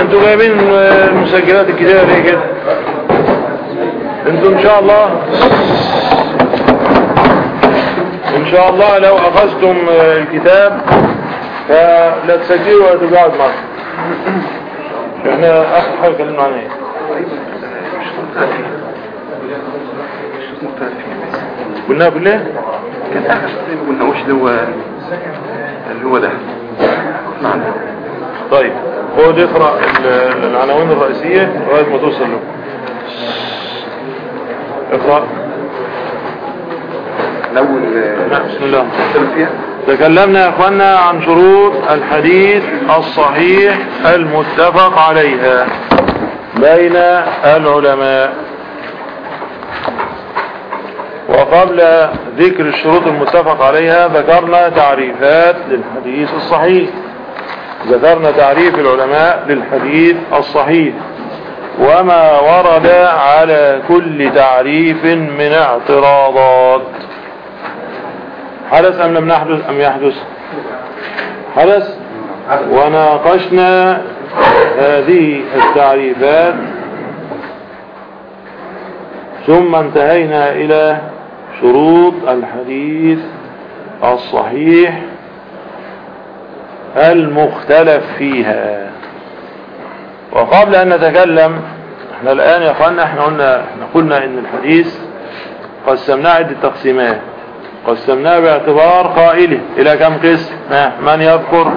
أنتوا جايبين المسجلات الكتيرة ليه كده؟ أنتوا ان شاء الله ان شاء الله لو أخذتم الكتاب فلا تسجلوا ولا ترجعوا دماغ إحنا آخر حاجة كلمنا عنها إيه؟ قلناها بالله كان آخر شيء ما قلناهوش اللي هو اللي هو ده؟ نعم. طيب خد اقرا ال- العناوين الرئيسية لغاية ما توصل له. اقرأ. الأول نعم بسم الله. تكلمنا يا اخوانا عن شروط الحديث الصحيح المتفق عليها بين العلماء. وقبل ذكر الشروط المتفق عليها ذكرنا تعريفات للحديث الصحيح. ذكرنا تعريف العلماء للحديث الصحيح. وما ورد على كل تعريف من اعتراضات. حدث أم لم نحدث أم يحدث؟ حدث. وناقشنا هذه التعريفات. ثم انتهينا إلى شروط الحديث الصحيح. المختلف فيها. وقبل أن نتكلم إحنا الآن يا اخوانا إحنا قلنا إحنا قلنا إن الحديث قسمناه عدة تقسيمات. قسمناه باعتبار قائلة. إلى كم قسم؟ من يذكر؟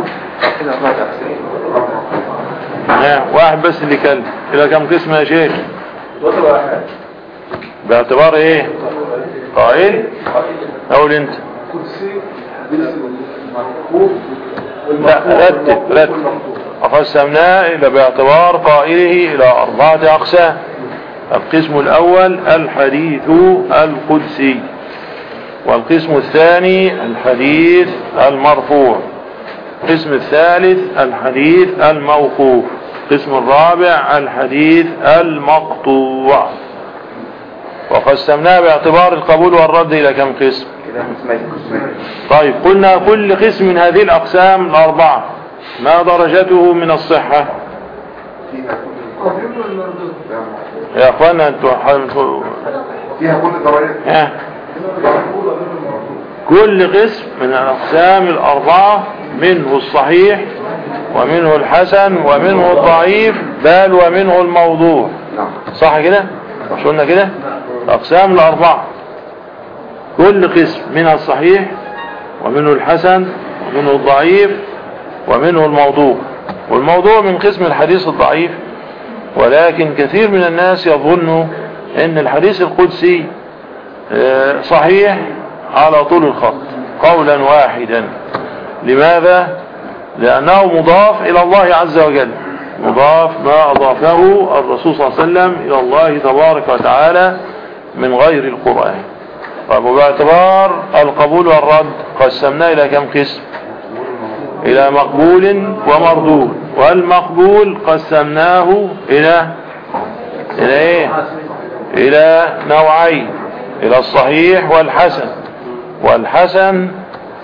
واحد بس اللي كلم إلى كم قسم يا شيخ؟ باعتبار إيه؟ قائل؟ أقول أنت. لا رتب رتب. وقسمناه إلى باعتبار قائله إلى أربعة أقسام. القسم الأول الحديث القدسي والقسم الثاني الحديث المرفوع. القسم الثالث الحديث الموقوف. القسم الرابع الحديث المقطوع. وقسمناه باعتبار القبول والرد إلى كم قسم؟ طيب قلنا كل قسم من هذه الأقسام الأربعة ما درجته من الصحة؟ يا أخوانا أنتوا فيها كل كل قسم من الأقسام الأربعة منه الصحيح ومنه الحسن ومنه الضعيف بل ومنه الموضوع. نعم. صح كده؟ مش قلنا كده؟ الأقسام الأربعة. كل قسم منها الصحيح ومنه الحسن ومنه الضعيف ومنه الموضوع. والموضوع من قسم الحديث الضعيف. ولكن كثير من الناس يظن إن الحديث القدسي آه، صحيح على طول الخط قولا واحدا. لماذا؟ لأنه مضاف إلى الله عز وجل. مضاف ما أضافه الرسول صلى الله عليه وسلم إلى الله تبارك وتعالى. من غير القرآن. طيب وباعتبار القبول والرد. قسمناه إلى كم قسم؟ إلى مقبول ومردود. والمقبول قسمناه إلى إلى إيه؟ إلى نوعين. إلى الصحيح والحسن. والحسن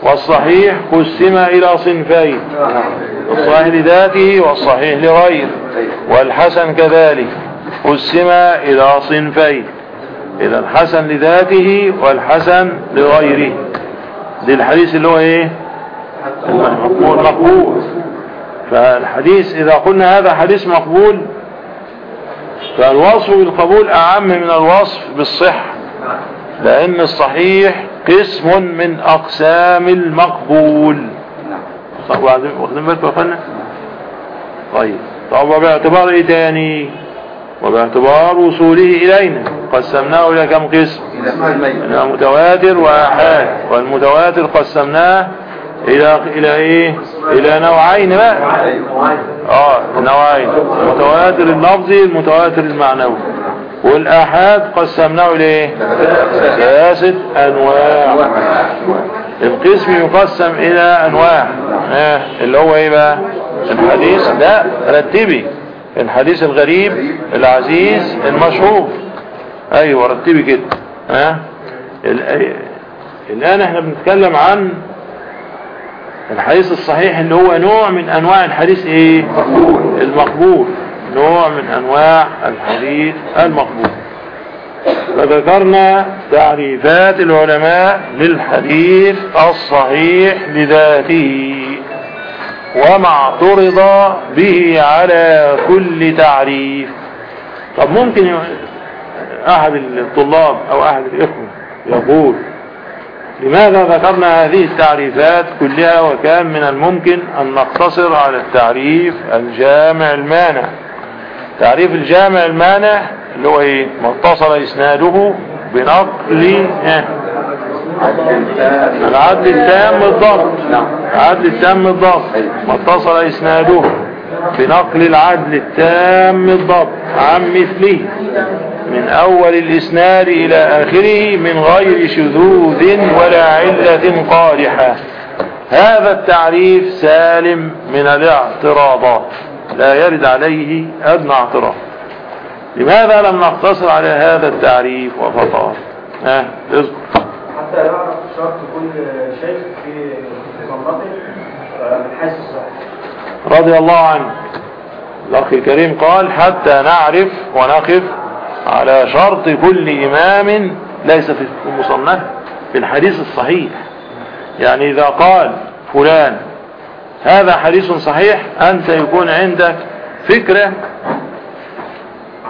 والصحيح قسم إلى صنفين. الصحيح لذاته والصحيح لغيره. والحسن كذلك قسم إلى صنفين. إلى الحسن لذاته والحسن لغيره. دي الحديث اللي هو إيه؟ المقبول. مقبول فالحديث إذا قلنا هذا حديث مقبول فالوصف بالقبول أعم من الوصف بالصحة لأن الصحيح قسم من أقسام المقبول. واخدين بالكم يا فندم طيب طب وباعتبار إيه تاني؟ وباعتبار وصوله إلينا. قسمناه إلى كم قسم؟ إلى متواتر وآحاد. والمتواتر قسمناه إلى إلى إيه؟ إلى نوعين بقى. آه نوعين. المتواتر اللفظي المتواتر المعنوي. والآحاد قسمناه إلى إيه؟ ثلاثة أنواع. القسم يقسم إلى أنواع. آه. اللي هو إيه بقى؟ الحديث. لا رتبي. الحديث الغريب العزيز المشهور. أيوة رتبي كده. ها؟ ال- الآن إحنا بنتكلم عن الحديث الصحيح اللي هو نوع من أنواع الحديث إيه؟ المقبول. نوع من أنواع الحديث المقبول. فذكرنا تعريفات العلماء للحديث الصحيح لذاته. وما اعترض به على كل تعريف. طب ممكن أحد الطلاب أو أحد الإخوة يقول لماذا ذكرنا هذه التعريفات كلها وكان من الممكن أن نقتصر على التعريف الجامع المانع؟ تعريف الجامع المانع اللي هو إيه؟ ما اتصل إسناده بنقل إيه؟ العدل التام الضبط العدل التام الضبط ما اتصل إسناده بنقل العدل التام الضبط عن مثله. من أول الإسناد إلى آخره من غير شذوذ ولا علة قادحة هذا التعريف سالم من الاعتراضات. لا يرد عليه أدنى اعتراض. لماذا لم نقتصر على هذا التعريف وفقط؟ ها اذكر. حتى يعرف شرط كل شيء في صنفه من الصحة. رضي الله عنه. الأخ الكريم قال حتى نعرف ونقف على شرط كل إمام ليس في المصنف في الحديث الصحيح. يعني إذا قال فلان هذا حديث صحيح أنت يكون عندك فكرة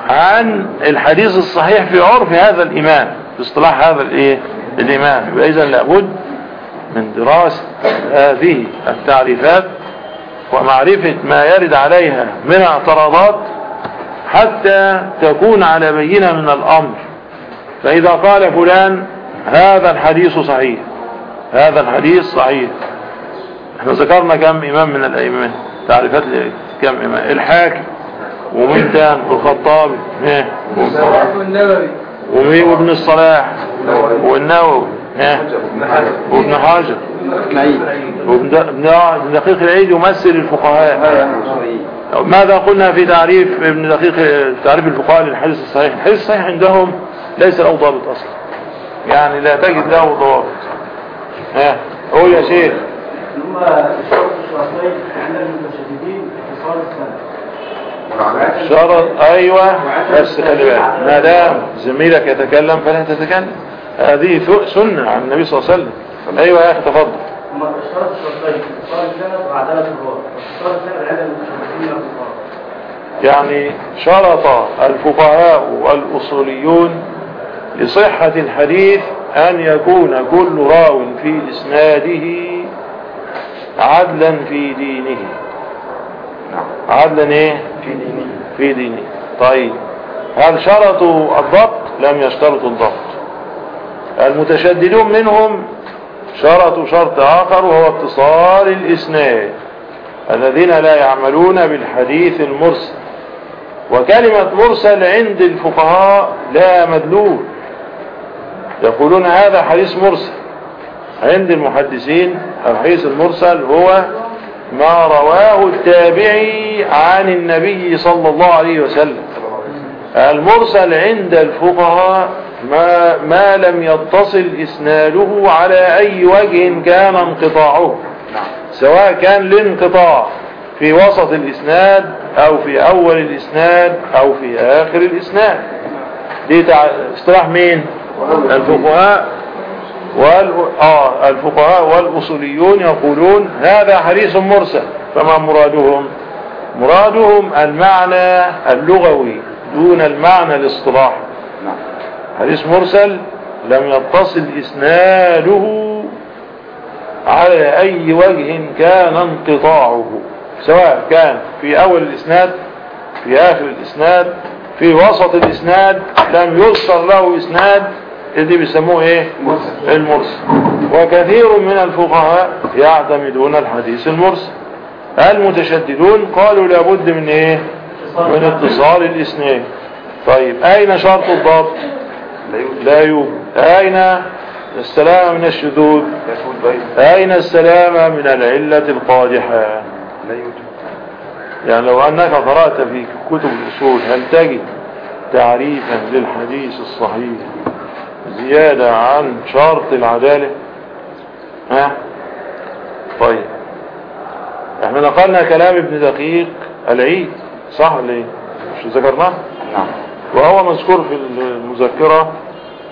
عن الحديث الصحيح في عرف هذا الإمام في اصطلاح هذا الإمام إذا لابد من دراسة هذه التعريفات ومعرفة ما يرد عليها من اعتراضات حتى تكون على بينة من الأمر. فإذا قال فلان هذا الحديث صحيح هذا الحديث صحيح. إحنا ذكرنا كم إمام من الأئمة تعريفات كم إمام الحاكم ومن تاني الخطابي والنبوي ومين وابن الصلاح والنووي وابن حجر وابن دقيق العيد يمثل الفقهاء. ماذا قلنا في تعريف ابن دقيق تعريف الفقهاء للحديث الصحيح؟ الحديث الصحيح عندهم ليس له ضابط أصلا. يعني لا تجد له ضابط. ها؟ قول يا شيخ. ثم الشرط الشرطين عند المتشددين اتصال السنة. شرط. أيوه. بس خلي بالك. ما دام زميلك يتكلم فلا تتكلم. هذه سنة عن النبي صلى الله عليه وسلم. أيوه يا أخي تفضل. الشرط الشرطين. اتصال السنة وعدالة السنة عند المتشددين من الفقهاء يعني شرط الفقهاء والأصوليون لصحة الحديث أن يكون كل راو في إسناده عدلا في دينه. عدلا إيه؟ في دينه. في دينه. طيب هل شرطوا الضبط؟ لم يشترطوا الضبط. المتشددون منهم شرطوا شرط آخر وهو اتصال الإسناد الذين لا يعملون بالحديث المرسل. وكلمة مرسل عند الفقهاء لا مدلول. يقولون هذا حديث مرسل. عند المحدثين الحديث المرسل هو ما رواه التابعي عن النبي صلى الله عليه وسلم. المرسل عند الفقهاء ما, ما لم يتصل إسناده على أي وجه كان انقطاعه. سواء كان الانقطاع في وسط الإسناد أو في أول الإسناد أو في آخر الإسناد. دي. اصطلاح مين؟ الفقهاء. وال... آه والأصوليون يقولون هذا حديث مرسل. فما مرادهم؟ مرادهم المعنى اللغوي دون المعنى الاصطلاحي. حديث مرسل لم يتصل إسناده على أي وجه كان انقطاعه. سواء كان في أول الإسناد في آخر الإسناد في وسط الإسناد لم يذكر له إسناد اللي بيسموه إيه؟ المرسل. وكثير من الفقهاء يعتمدون الحديث المرسل. المتشددون قالوا لابد من إيه؟ من اتصال الإسناد طيب أين شرط الضبط؟ لا يوجد. أين السلامة من الشذوذ؟ أين السلامة من العلة القادحة؟ لا يوجد. يعني لو أنك قرأت في كتب الأصول هل تجد تعريفا للحديث الصحيح؟ زيادة عن شرط العدالة. ها؟ طيب. إحنا نقلنا كلام ابن دقيق العيد صح ولا إيه؟ مش ذكرناه؟ نعم. وهو مذكور في المذكرة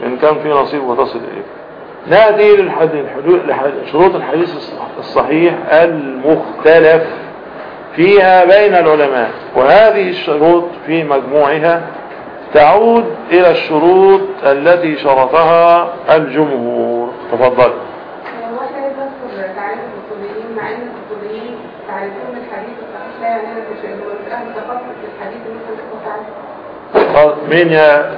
إن كان في نصيب وتصل إليه. نأتي للحديث شروط الحديث الصحيح المختلف فيها بين العلماء وهذه الشروط في مجموعها تعود إلى الشروط التي شرطها الجمهور. تفضل. مين يا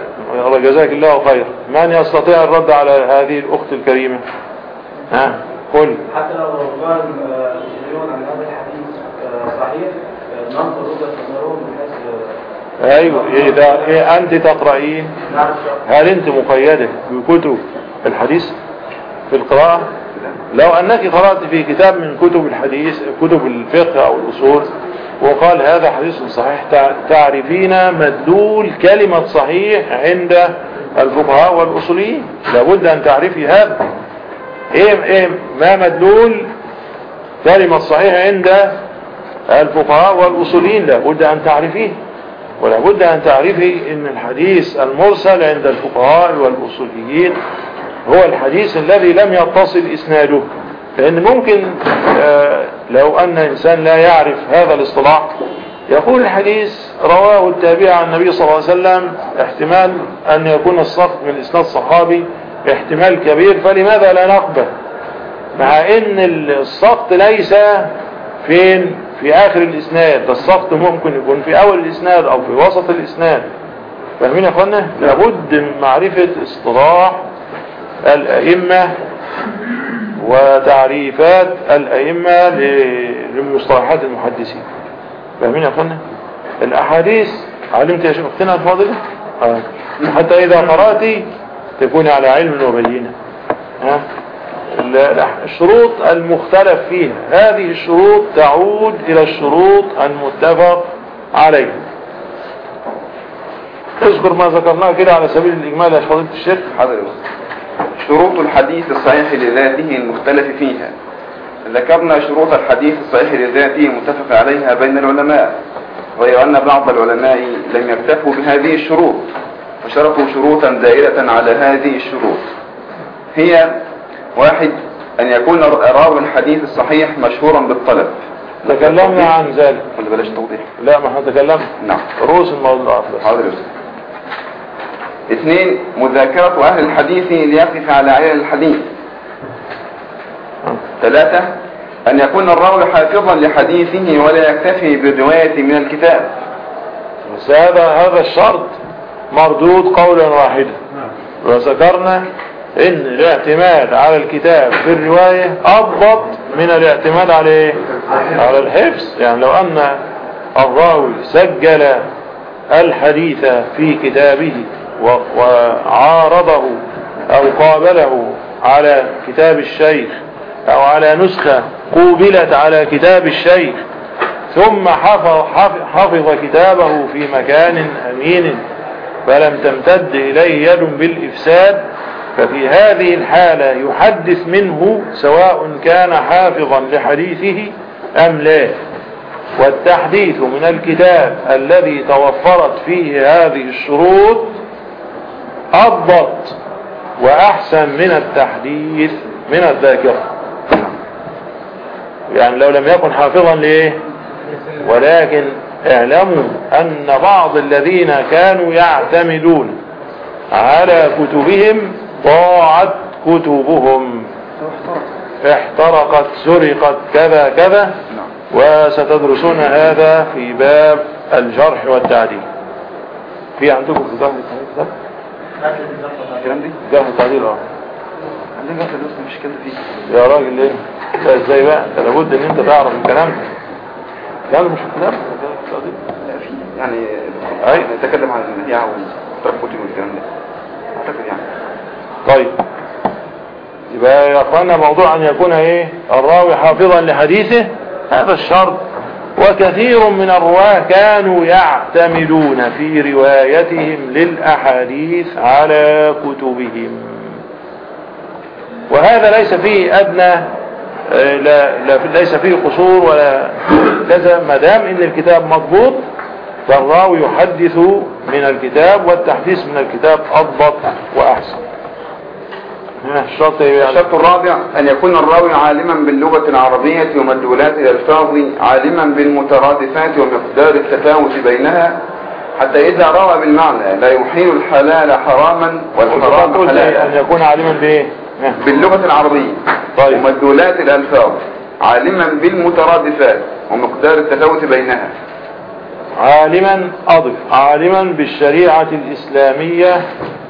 الله جزاك الله خير. من يستطيع الرد على هذه الأخت الكريمة؟ ها؟ قل. حتى لو قال المسلمون عن هذا الحديث آه، صحيح آه، ننظر وجهة نظرهم. آه، أيوة إذا إيه أنت تقرأين؟ هل أنت مقيدة بكتب الحديث؟ في القراءة؟ لو أنك قرأت في كتاب من كتب الحديث كتب الفقه أو الأصول وقال هذا حديث صحيح تع- تعرفين مدلول كلمة صحيح عند الفقهاء والأصوليين؟ لابد أن تعرفي هذا. إيه, إيه ما مدلول كلمة صحيح عند الفقهاء والأصوليين؟ لابد أن تعرفيه. ولابد أن تعرفي أن الحديث المرسل عند الفقهاء والأصوليين هو الحديث الذي لم يتصل إسناده. لأن ممكن آه، لو أن إنسان لا يعرف هذا الاصطلاح يقول الحديث رواه التابع عن النبي صلى الله عليه وسلم احتمال أن يكون السقط من إسناد صحابي احتمال كبير فلماذا لا نقبل؟ مع إن السقط ليس فين؟ في آخر الإسناد ده السقط ممكن يكون في أول الإسناد أو في وسط الإسناد. فاهمين يا اخوانا لابد من معرفة اصطلاح الأئمة وتعريفات الأئمة ل- لمصطلحات المحدثين. فاهمين يا اخوانا الأحاديث علمت يا شيخ أختنا الفاضلة؟ آه. حتى إذا قرأت تكون على علم وبينة. ها؟ الشروط المختلف فيها. هذه الشروط تعود إلى الشروط المتفق عليها. اذكر ما ذكرناه كده على سبيل الإجمال يا فضيلة الشيخ؟ أستاذ. شروط الحديث الصحيح لذاته المختلف فيها. ذكرنا شروط الحديث الصحيح لذاته المتفق عليها بين العلماء غير أن بعض العلماء لم يكتفوا بهذه الشروط وشرطوا شروطا دائرة على هذه الشروط. هي واحد أن يكون راوي الحديث الصحيح مشهورا بالطلب. تكلمنا عن ذلك. ولا بلاش توضيح. لا ما إحنا تكلمنا. نعم. رؤوس الموضوع بس. حاضر. اثنين مذاكرة أهل الحديث ليقف على علل الحديث. ثلاثة أن يكون الراوي حافظا لحديثه ولا يكتفي بالرواية من الكتاب. بس هذا هذا الشرط مردود قولا واحدا. وذكرنا إن الاعتماد على الكتاب في الرواية أضبط من الاعتماد على إيه على الحفظ. يعني لو أن الراوي سجل الحديث في كتابه وعارضه أو قابله على كتاب الشيخ أو على نسخة قوبلت على كتاب الشيخ ثم حفظ, حفظ, حفظ كتابه في مكان أمين فلم تمتد إليه يد بالإفساد ففي هذه الحالة يحدث منه سواء كان حافظا لحديثه أم لا. والتحديث من الكتاب الذي توفرت فيه هذه الشروط أضبط وأحسن من التحديث من الذاكرة. يعني لو لم يكن حافظا ليه؟ ولكن اعلموا أن بعض الذين كانوا يعتمدون على كتبهم ضاعت كتبهم. احترقت سرقت كذا كذا. وستدرسون هذا في باب الجرح والتعديل. في عندكم في جرح التعديل؟ ده؟ الكلام دي؟ جرح التعديل آه. عندنا جهة الوسط مش كده فيه. يا راجل ليه؟ لا إزاي بقى؟ أنت لابد إن أنت تعرف الكلام ده. ده مش في الكلام ده لا في يعني أي. نتكلم عن المذياع والتربوتي والكلام ده. أعتقد يعني. طيب. يبقى يا إخوانا موضوع أن يكون إيه؟ الراوي حافظا لحديثه. هذا الشرط. وكثير من الرواة كانوا يعتمدون في روايتهم للأحاديث على كتبهم. وهذا ليس فيه أدنى آه، لا, لا ليس فيه قصور ولا كذا ما دام إن الكتاب مضبوط فالراوي يحدث من الكتاب والتحديث من الكتاب أضبط وأحسن. ها، الشرط إيه يعني الشرط الرابع أن يكون الراوي عالما باللغة العربية ومدلولات الألفاظ عالما بالمترادفات ومقدار التفاوت بينها حتى إذا روى بالمعنى لا يحيل الحلال حراما والحرام إيه؟ حلالا يكون عالما بإيه ها. باللغة العربية طيب. ومدلولات الألفاظ عالما بالمترادفات ومقدار التفاوت بينها عالما أضف عالما بالشريعة الإسلامية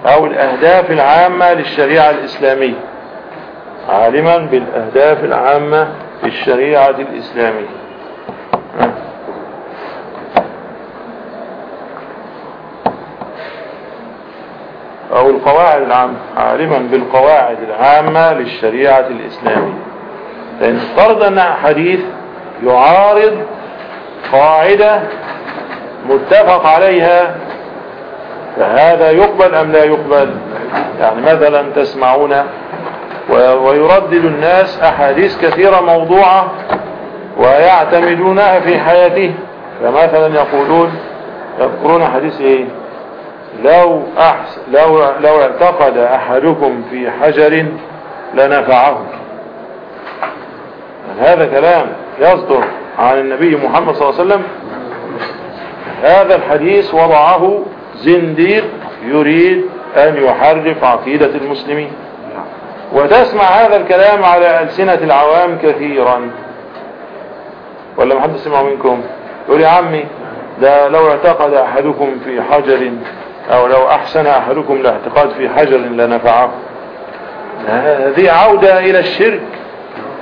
أو الأهداف العامة للشريعة الإسلامية. عالما بالأهداف العامة للشريعة الإسلامية. أو القواعد العامة. عالما بالقواعد العامة للشريعة الإسلامية. لأن افترض أن حديث يعارض قاعدة متفق عليها فهذا يقبل أم لا يقبل؟ يعني مثلا تسمعون ويردد الناس أحاديث كثيرة موضوعة ويعتمدونها في حياته. فمثلا يقولون يذكرون حديث إيه؟ لو أحس لو لو اعتقد أحدكم في حجر لنفعه. هذا كلام يصدر عن النبي محمد صلى الله عليه وسلم هذا الحديث وضعه زنديق يريد أن يحرف عقيدة المسلمين. وتسمع هذا الكلام على ألسنة العوام كثيرا. ولا محد سمع منكم؟ يقول يا عمي ده لو اعتقد أحدكم في حجر أو لو أحسن أحدكم الاعتقاد في حجر لنفعه. هذه عودة إلى الشرك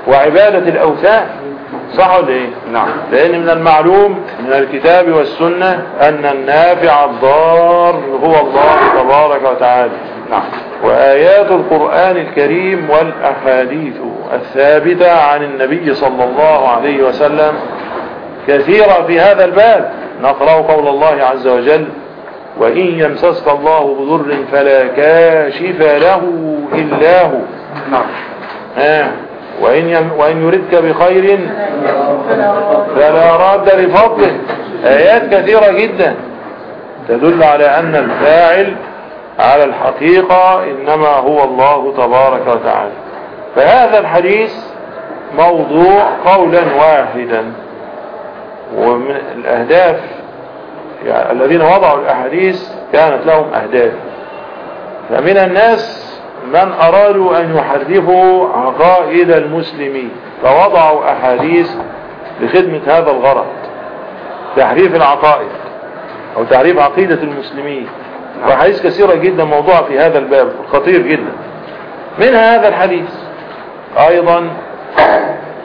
وعبادة الأوثان. صح ولا إيه؟ نعم. لأن من المعلوم من الكتاب والسنة أن النافع الضار هو الله تبارك وتعالى. نعم. وآيات القرآن الكريم والأحاديث الثابتة عن النبي صلى الله عليه وسلم كثيرة في هذا الباب. نقرأ قول الله عز وجل وإن يمسسك الله بضر فلا كاشف له إلا هو. نعم. آه. وإن, وإن يردك بخير فلا راد لفضله. آيات كثيرة جدا تدل على أن الفاعل على الحقيقة إنما هو الله تبارك وتعالى. فهذا الحديث موضوع قولا واحدا. ومن الأهداف يعني الذين وضعوا الأحاديث كانت لهم أهداف. فمن الناس من أرادوا أن يحرفوا عقائد المسلمين فوضعوا أحاديث لخدمة هذا الغرض تحريف العقائد أو تعريف عقيدة المسلمين. وحديث كثيرة جدا موضوع في هذا الباب خطير جدا. منها هذا الحديث؟ أيضا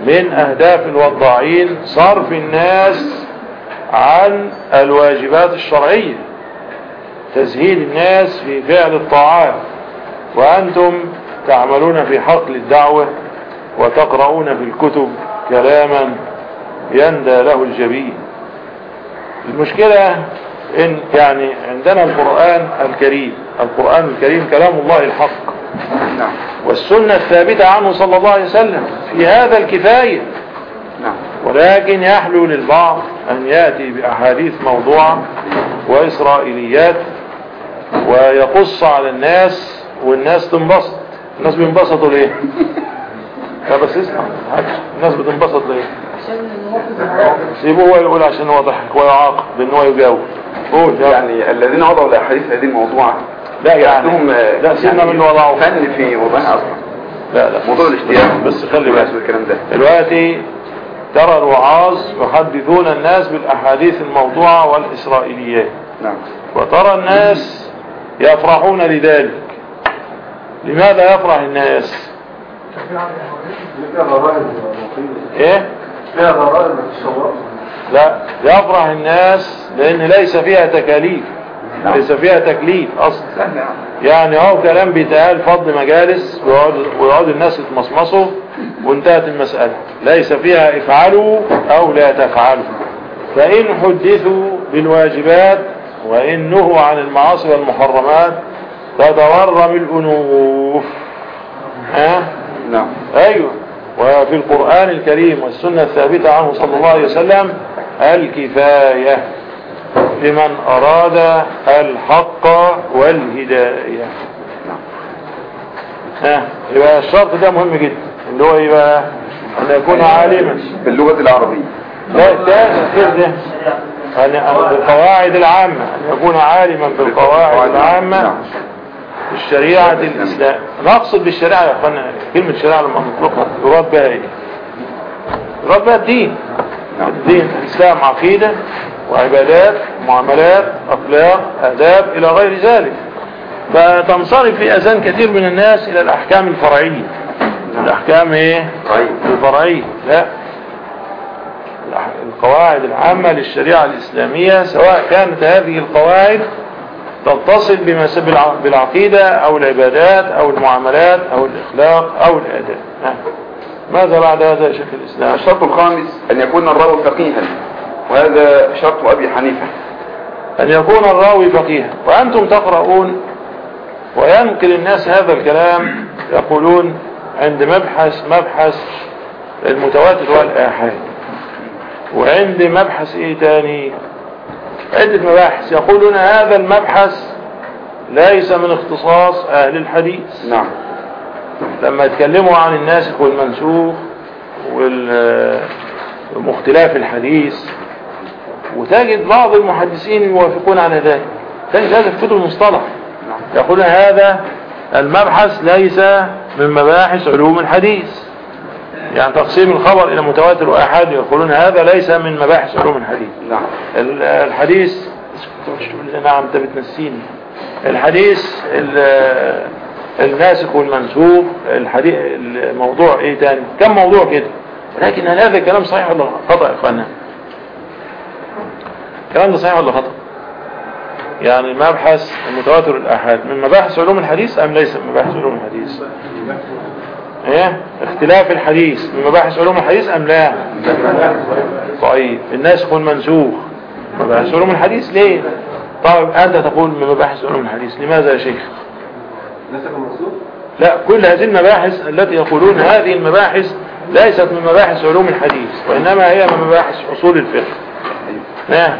من أهداف الوضاعين صرف الناس عن الواجبات الشرعية تزهيد الناس في فعل الطاعات. وأنتم تعملون في حقل الدعوة وتقرؤون في الكتب كلاما يندى له الجبين. المشكلة إن يعني عندنا القرآن الكريم القرآن الكريم كلام الله الحق. نعم. والسنة الثابتة عنه صلى الله عليه وسلم في هذا الكفاية. نعم. ولكن يحلو للبعض أن يأتي بأحاديث موضوعة وإسرائيليات ويقص على الناس والناس تنبسط. الناس بينبسطوا ليه؟ لا بس اسمع. الناس بتنبسط ليه؟ سيبوه هو يقول عشان هو ضحك ويعاقب بأن هو يجاوب. قول. يعني الذين وضعوا الاحاديث هذه الموضوعه لا يعني آه، لا سيبنا يعني من اللي وضعه. فن في وضعها أصلا لا لا. موضوع الاشتياق بس خلي بالك. والكلام ده. دلوقتي ترى الوعاظ يحدثون الناس بالأحاديث الموضوعة والإسرائيليات نعم. وترى الناس يفرحون لذلك. لماذا يفرح الناس؟ إيه؟ لا يفرح الناس لأن ليس فيها تكاليف ليس فيها تكليف أصلا. يعني هو كلام بيتقال فضل مجالس ويقعد, الناس يتمصمصوا وانتهت المسألة. ليس فيها افعلوا أو لا تفعلوا. فإن حدثوا بالواجبات وإن نهوا عن المعاصي والمحرمات تتورم الأنوف. ها؟ نعم. أيوه. وفي القرآن الكريم والسنة الثابتة عنه صلى الله عليه وسلم الكفاية لمن أراد الحق والهداية. ها؟ يبقى الشرط ده مهم جدا اللي هو يبقى أن يكون عالما. باللغة العربية. لا غير ده. أن بالقواعد العامة أن يكون عالما بالقواعد العامة. نعم. الشريعة الإسلام. نقصد بالشريعة يا أخوانا كلمة شريعة لما نطلقها. يراد بها إيه؟ يراد بها الدين. نعم. الدين الإسلام عقيدة وعبادات معاملات أخلاق آداب إلى غير ذلك. فتنصرف في أذان كثير من الناس إلى الأحكام الفرعية. الأحكام إيه؟ طيب. الفرعية. لا. القواعد العامة للشريعة الإسلامية سواء كانت هذه القواعد تتصل بمس- بالع- بالعقيدة أو العبادات أو المعاملات أو الإخلاق أو الآداب ها. ماذا بعد هذا يا شيخ الإسلام؟ الشرط الخامس أن يكون الراوي فقيها وهذا شرط أبي حنيفة. أن يكون الراوي فقيها. وأنتم تقرؤون وينقل الناس هذا الكلام يقولون عند مبحث مبحث المتواتر والآحاد. وعند مبحث إيه تاني؟ عدة مباحث. يقولون هذا المبحث ليس من اختصاص أهل الحديث. نعم. لما يتكلموا عن الناسخ والمنسوخ وال- واختلاف الحديث وتجد بعض المحدثين يوافقون على ذلك. تجد هذا في كتب المصطلح. يقولون هذا المبحث ليس من مباحث علوم الحديث. يعني تقسيم الخبر إلى متواتر وأحاد يقولون هذا ليس من مباحث علوم الحديث. نعم. ال- الحديث نعم انت بتنسيني. الحديث ال- الناسخ والمنسوخ الحديث الموضوع إيه تاني؟ كم موضوع كده؟ ولكن هل هذا الكلام صحيح ولا خطأ يا اخوانا الكلام ده صحيح ولا خطأ؟ يعني مبحث المتواتر الأحاد من مباحث علوم الحديث أم ليس من مباحث علوم الحديث؟ إيه؟ اختلاف الحديث. من مباحث علوم الحديث أم لا؟ طيب الناسخ والمنسوخ مباحث علوم الحديث ليه؟ طيب أنت تقول من مباحث علوم الحديث لماذا يا شيخ؟ لا كل هذه المباحث التي يقولون هذه المباحث ليست من مباحث علوم الحديث وإنما هي من مباحث أصول الفقه. نعم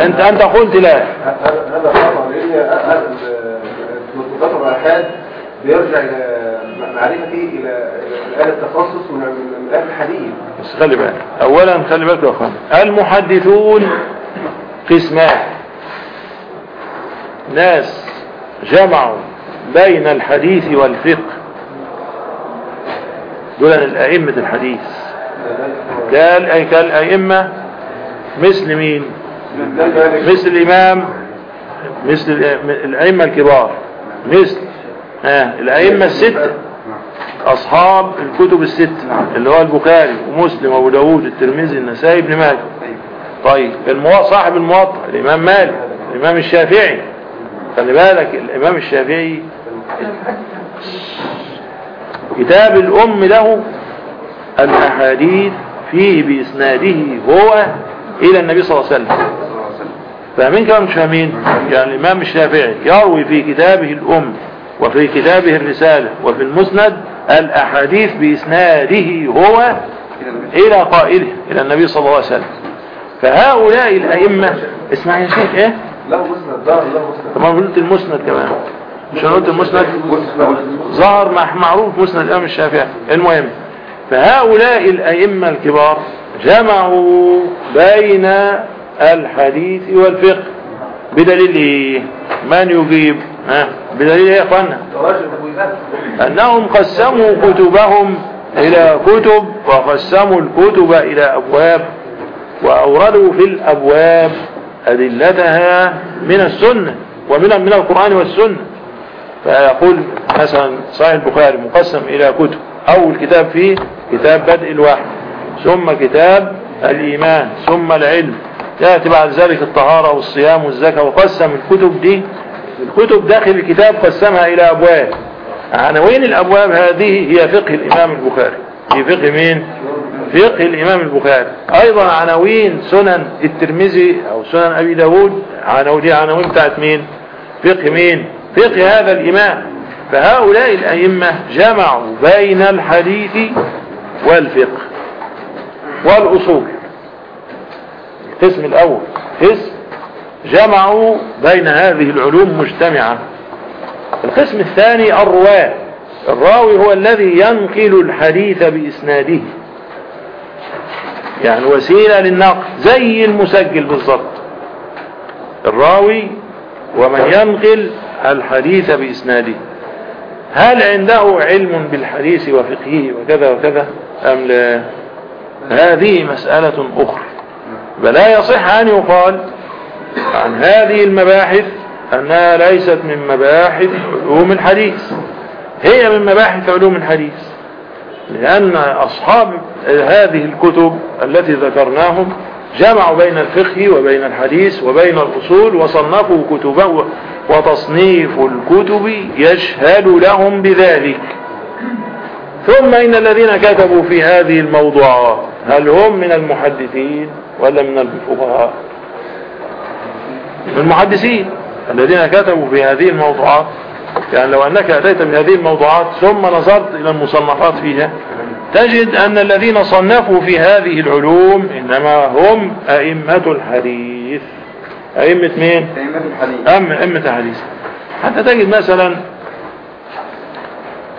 أنت أنت قلت لا. هذا خطأ لأن المنصوبات والآحاد بيرجع إلى معرفتي إلى أهل التخصص من الحديث. بس خلي بالك. أولا خلي بالك يا أخوان. المحدثون قسمان. ناس جمعوا بين الحديث والفقه. دول الأئمة الحديث. قال كالأئمة مثل مين مثل الإمام مثل الأ- الأئمة الكبار. مثل آه الأئمة الستة. أصحاب الكتب الستة اللي هو البخاري ومسلم وأبو داود الترمذي النسائي ابن ماجه. طيب المو... صاحب الموطأ الإمام مالك الإمام الشافعي. خلي بالك الإمام الشافعي. كتاب الأم له الأحاديث فيه بإسناده هو إلى النبي صلى الله عليه وسلم. فاهمين كمان مش فاهمين يعني الإمام الشافعي يروي في كتابه الأم وفي كتابه الرسالة وفي المسند الأحاديث بإسناده هو إلى قائله إلى النبي صلى الله عليه وسلم. فهؤلاء الأئمة اسمع يا شيخ إيه؟ له مسند ظهر له مسند. طب قلت المسند كمان. مش أنا قلت المسند؟ ظهر مع معروف مسند الإمام الشافعي. المهم فهؤلاء الأئمة الكبار جمعوا بين الحديث والفقه. بدليل إيه من يجيب؟ ها؟ بدليل إيه يا اخوانا أنهم قسموا كتبهم إلى كتب وقسموا الكتب إلى أبواب وأوردوا في الأبواب أدلتها من السنة ومن من القرآن والسنة. فيقول مثلا صحيح البخاري مقسم إلى كتب. أول كتاب فيه كتاب بدء الوحي ثم كتاب الإيمان ثم العلم يأتي بعد ذلك الطهارة والصيام والزكاة وقسم الكتب دي. الكتب داخل الكتاب قسمها إلى أبواب. عناوين الأبواب هذه؟ هي فقه الإمام البخاري. في فقه مين؟ فقه الإمام البخاري. أيضا عناوين سنن الترمذي أو سنن أبي داود؟ عناوين دي عناوين بتاعت مين؟ فقه مين؟ فقه هذا الإمام. فهؤلاء الأئمة جمعوا بين الحديث والفقه والأصول. القسم الأول. قسم جمعوا بين هذه العلوم مجتمعة القسم الثاني الرواة. الراوي هو الذي ينقل الحديث بإسناده. يعني وسيلة للنقل. زي المسجل بالضبط. الراوي ومن ينقل الحديث بإسناده. هل عنده علم بالحديث وفقهه وكذا وكذا أم لا؟ هذه مسألة أخرى. فلا يصح أن يقال عن هذه المباحث أنها ليست من مباحث علوم الحديث. هي من مباحث علوم الحديث. لأن أصحاب هذه الكتب التي ذكرناهم جمعوا بين الفقه وبين الحديث وبين الأصول وصنفوا كتبه وتصنيف الكتب يشهد لهم بذلك. ثم إن الذين كتبوا في هذه الموضوعات هل هم من المحدثين ولا من الفقهاء؟ من المحدثين الذين كتبوا في هذه الموضوعات. يعني لو أنك أتيت بهذه الموضوعات ثم نظرت إلى المصنفات فيها تجد أن الذين صنفوا في هذه العلوم إنما هم أئمة الحديث. أئمة مين؟ أئمة الحديث. أم أئمة الحديث. حتى تجد مثلا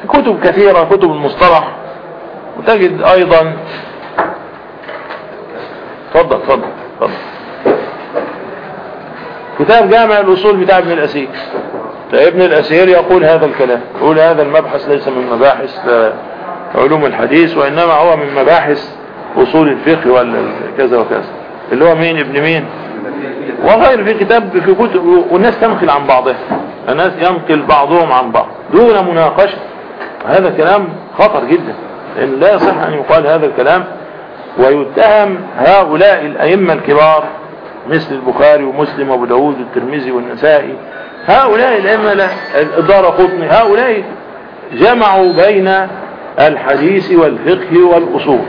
كتب كثيرة كتب المصطلح وتجد أيضا تفضل تفضل تفضل. كتاب جامع الأصول بتاع ابن الأسير. ابن الأسير يقول هذا الكلام يقول هذا المبحث ليس من مباحث علوم الحديث وإنما هو من مباحث أصول الفقه ولا كذا وكذا. اللي هو مين ابن مين؟ وغير في كتاب في كتب والناس تنقل عن بعضها. الناس ينقل بعضهم عن بعض دون مناقشة. هذا كلام خطر جدا. لا يصح أن يقال هذا الكلام ويتهم هؤلاء الأئمة الكبار مثل البخاري ومسلم وأبو داود والترمذي والنسائي. هؤلاء الأئمة الدار قطني هؤلاء جمعوا بين الحديث والفقه والأصول.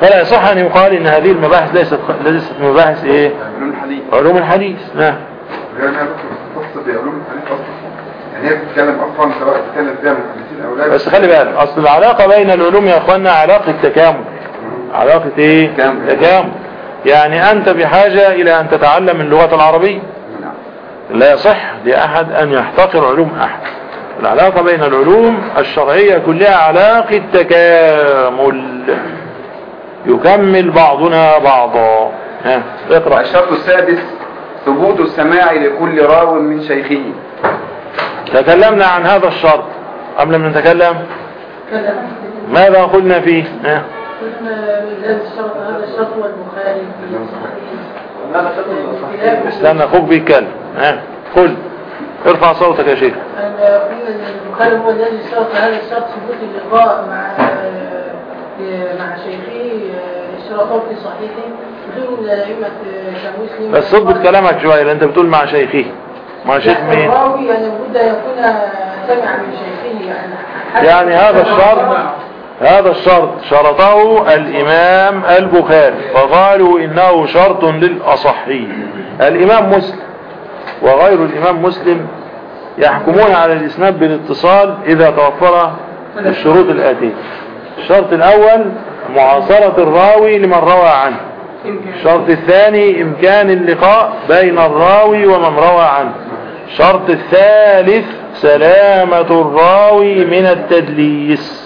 فلا يصح أن يقال إن هذه المباحث ليست ليست مباحث إيه؟ علوم الحديث. علوم الحديث نعم. يعني هي بتتكلم أصلا سواء بتتكلم فيها محدثين أو لا. بس خلي بالك أصل العلاقة بين العلوم يا أخوانا علاقة تكامل. علاقة إيه؟ تكامل. تكامل يعني أنت بحاجة إلى أن تتعلم اللغة العربية. نعم. لا يصح لأحد أن يحتقر علوم أحد. العلاقة بين العلوم الشرعية كلها علاقة تكامل. يكمل بعضنا بعضا. ها اقرأ. الشرط السادس ثبوت السماع لكل راو من شيخه. تكلمنا عن هذا الشرط. قبل أن نتكلم؟ ماذا قلنا فيه؟ ها. من هذا الشرط والبخاري في استنى أخوك بيتكلم ها قل. ارفع صوتك يا شيخ. قلنا أن البخاري هو الذي اشترط هذا الشرط ثبوت اللقاء مع مع شيخه اشتراطات في صحيحه بدون أئمة كمسلم بس صدق كلامك شوية لأن أنت بتقول مع شيخه. مع شيخ مين؟ الراوي يعني لابد أن يكون سمع من شيخه يعني يعني هذا الشرط هذا الشرط شرطه الإمام البخاري فقالوا إنه شرط للأصحي. الإمام مسلم وغير الإمام مسلم يحكمون على الإسناد بالاتصال إذا توفر الشروط الآتية. الشرط الأول معاصرة الراوي لمن روى عنه. الشرط الثاني إمكان اللقاء بين الراوي ومن روى عنه. الشرط الثالث سلامة الراوي من التدليس.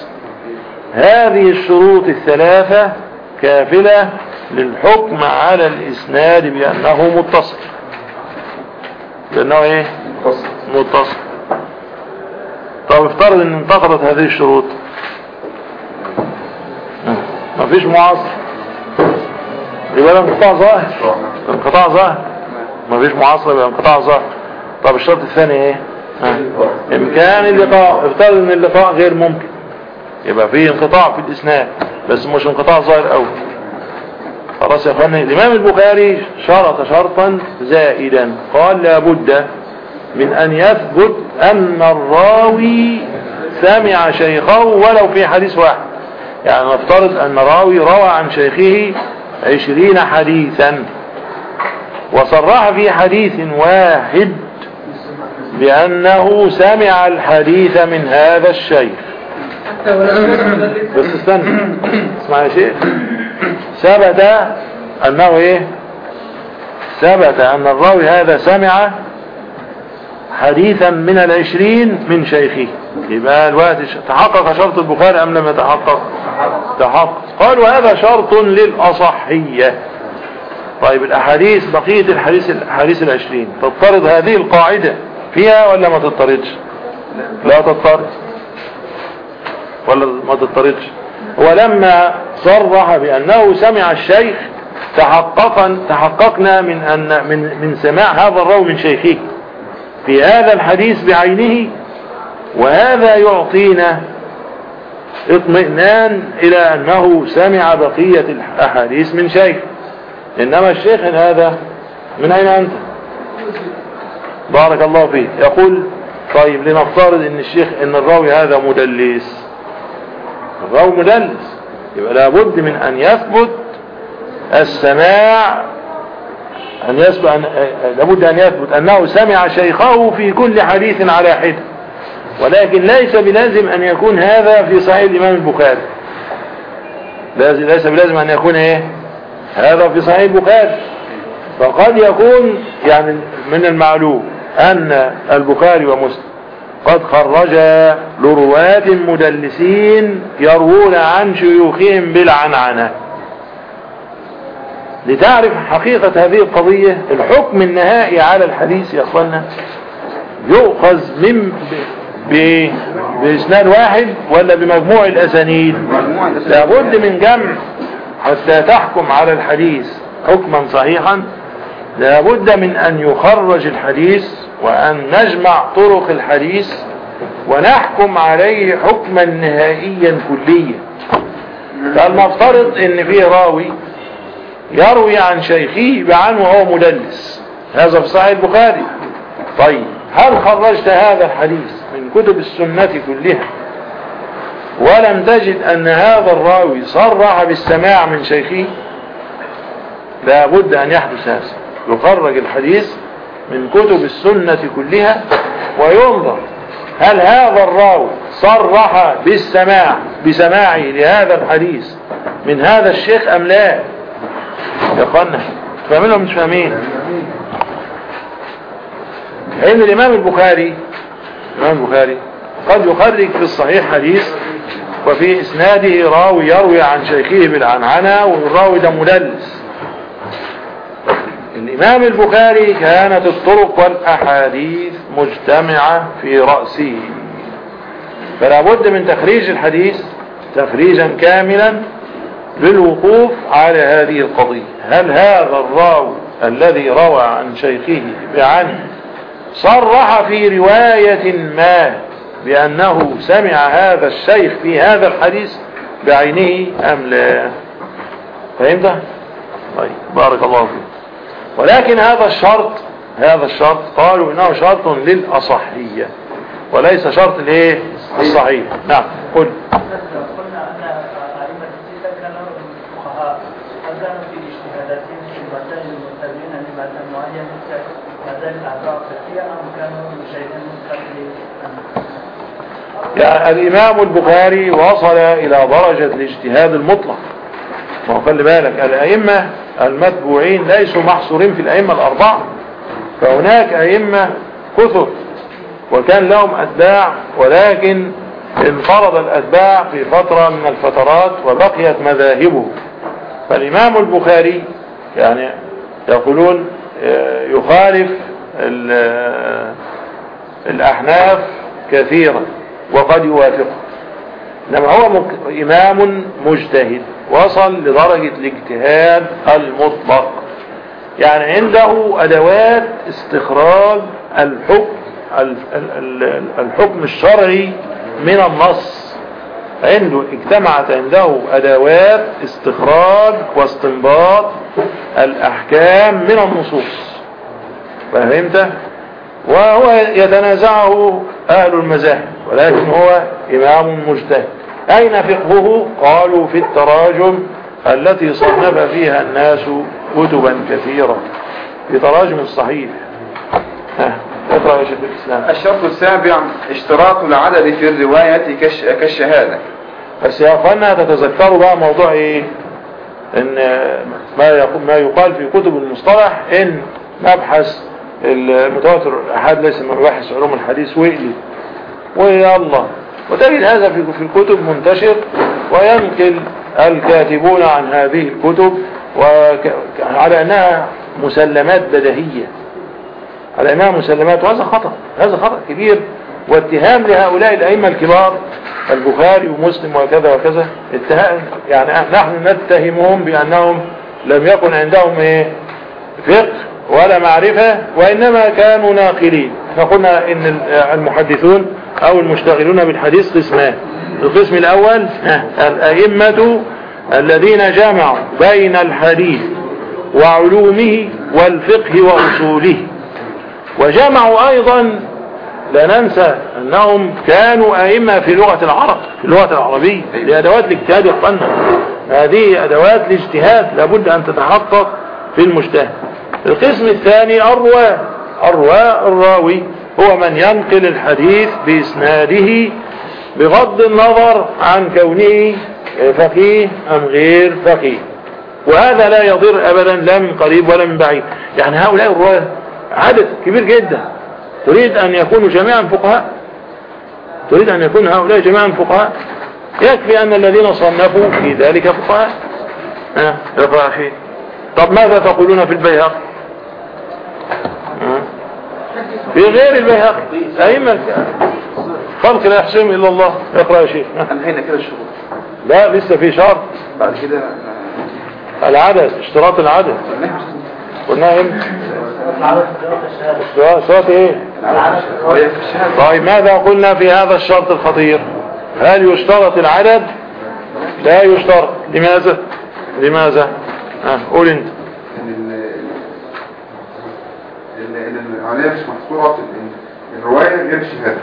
هذه الشروط الثلاثة كافلة للحكم على الإسناد بأنه متصل. بأنه إيه؟ متصل. متصل. طب افترض إن انتقضت هذه الشروط. ما فيش معاصر. يبقى ده انقطاع ظاهر. انقطاع ظاهر. ما فيش معاصر يبقى انقطاع ظاهر. طب الشرط الثاني إيه. إمكان اللقاء. افترض إن اللقاء غير ممكن. يبقى فيه انقطاع في الإسناد بس مش انقطاع ظاهر قوي خلاص يا إخواني الإمام البخاري شرط شرطا زائدا. قال لابد من أن يثبت أن الراوي سمع شيخه ولو في حديث واحد. يعني نفترض أن راوي روى عن شيخه عشرين حديثا. وصرح في حديث واحد بأنه سمع الحديث من هذا الشيخ. بس استنى. اسمع يا شيخ. ثبت أنه إيه؟ ثبت أن الراوي هذا سمع حديثا من العشرين من شيخه. يبقى الوقت تحقق شرط البخاري أم لم يتحقق؟ تحقق. قال وهذا شرط للأصحية. طيب الأحاديث بقية الحديث الحديث العشرين تضطرد هذه القاعدة فيها ولا ما تضطردش؟ لا تضطرد. ولا ما تضطردش ولما صرح بأنه سمع الشيخ تحققا تحققنا من أن من من سماع هذا الراوي من شيخه. في هذا الحديث بعينه وهذا يعطينا اطمئنان إلى أنه سمع بقية الأحاديث من شيخ. إنما الشيخ هذا من أين أنت؟ بارك الله فيه يقول طيب لنفترض إن الشيخ إن الراوي هذا مدلس. الراوي مدلس يبقى لابد من أن يثبت السماع أن يثبت أن لابد أن يثبت أنه سمع شيخه في كل حديث على حدة. ولكن ليس بلازم أن يكون هذا في صحيح الإمام البخاري. لازم ليس بلازم أن يكون إيه؟ هذا في صحيح البخاري. فقد يكون يعني من المعلوم أن البخاري ومسلم قد خرج لرواة مدلسين يروون عن شيوخهم بالعنعنة لتعرف حقيقة هذه القضية الحكم النهائي على الحديث يا أخوانا يؤخذ من. بإسناد واحد ولا بمجموع الأسانيد لابد من جمع حتى تحكم على الحديث حكما صحيحا لابد من أن يخرج الحديث وأن نجمع طرق الحديث ونحكم عليه حكما نهائيا كليا. فالمفترض إن فيه راوي يروي عن شيخه بعنه وهو مدلس. هذا في صحيح البخاري. طيب هل خرجت هذا الحديث من كتب السنة كلها ولم تجد أن هذا الراوي صرح بالسماع من شيخه؟ لابد أن يحدث هذا. يخرج الحديث من كتب السنة كلها وينظر هل هذا الراوي صرح بالسماع بسماعه لهذا الحديث من هذا الشيخ أم لا؟ يا قلنا فاهمين مش فاهمين؟ حين الإمام البخاري الإمام البخاري قد يخرج في الصحيح حديث وفي إسناده راوي يروي عن شيخه بالعنعنة والراوي ده مدلس. الإمام البخاري كانت الطرق والأحاديث مجتمعة في رأسه. فلا بد من تخريج الحديث تخريجا كاملا للوقوف على هذه القضية. هل هذا الراوي الذي روى عن شيخه بعنه صرح في رواية ما بأنه سمع هذا الشيخ في هذا الحديث بعينه أم لا؟ فهمت؟ طيب بارك الله فيك. ولكن هذا الشرط هذا الشرط قالوا إنه شرط للأصحية وليس شرط الايه الصحيح. نعم قل. يعني الإمام البخاري وصل إلى درجة الاجتهاد المطلق. ما هو خلي بالك الأئمة المتبوعين ليسوا محصورين في الأئمة الأربعة فهناك أئمة كثر وكان لهم أتباع ولكن انفرد الأتباع في فترة من الفترات وبقيت مذاهبه. فالإمام البخاري يعني يقولون آه، يخالف ال- الأحناف كثيرا وقد يوافقه إنما هو إمام مجتهد وصل لدرجة الاجتهاد المطلق. يعني عنده أدوات استخراج الحكم ال- ال- ال- الحكم الشرعي من النص. عنده اجتمعت عنده أدوات استخراج واستنباط الأحكام من النصوص. فهمت؟ وهو يتنازعه أهل المذاهب ولكن هو إمام مجتهد. أين فقهه؟ قالوا في التراجم التي صنف فيها الناس كتبا كثيرة في تراجم الصحيح اقرأ يا شيخ الإسلام. الشرط السابع اشتراط العدد في الرواية كالش... كالشهادة. بس يا أخوانا تتذكروا بقى موضوع إيه؟ إن ما ما يقال في كتب المصطلح إن مبحث المتواتر الأحاد ليس من مباحث علوم الحديث وإلي. ويلا وتجد هذا في الكتب منتشر وينقل الكاتبون عن هذه الكتب. على أنها مسلمات بدهية. على أنها مسلمات وهذا خطأ هذا خطأ كبير. واتهام لهؤلاء الأئمة الكبار البخاري ومسلم وكذا وكذا اتهام يعني نحن نتهمهم بأنهم لم يكن عندهم إيه؟ فقه ولا معرفة وإنما كانوا ناقلين. إحنا قلنا إن المحدثون أو المشتغلون بالحديث قسمان. القسم الأول الأئمة الذين جمعوا بين الحديث وعلومه والفقه وأصوله. وجمعوا أيضا لا ننسى أنهم كانوا أئمة في لغة العرب في اللغة العربية لأدوات الاجتهاد يقلنا هذه أدوات الاجتهاد لابد أن تتحقق في المجتهد. القسم الثاني الرواة. الرواة الراوي. هو من ينقل الحديث بإسناده بغض النظر عن كونه فقيه أم غير فقيه. وهذا لا يضر أبدا لا من قريب ولا من بعيد. يعني هؤلاء الرواة عدد كبير جدا. تريد أن يكونوا جميعا فقهاء؟ تريد أن يكون هؤلاء جميعا فقهاء؟ يكفي أن الذين صنفوا في ذلك فقهاء. ها؟ فيه طب ماذا تقولون في البيهقي؟ ها؟ في غير البيهقي أئمة. خلق لا يحسم إلا الله؟ يقرأ يا شيخ. ها؟ انهينا كده الشروط لا لسه في شرط. بعد كده العدد اشتراط العدد. قلنا إمتى؟ اشتراط إيه؟ طيب ماذا قلنا في هذا الشرط الخطير؟ هل يشترط العدد؟ لا يشترط. لماذا؟ لماذا؟ ها قول أنت. العملية مش محصورة الرواية غير الشهادة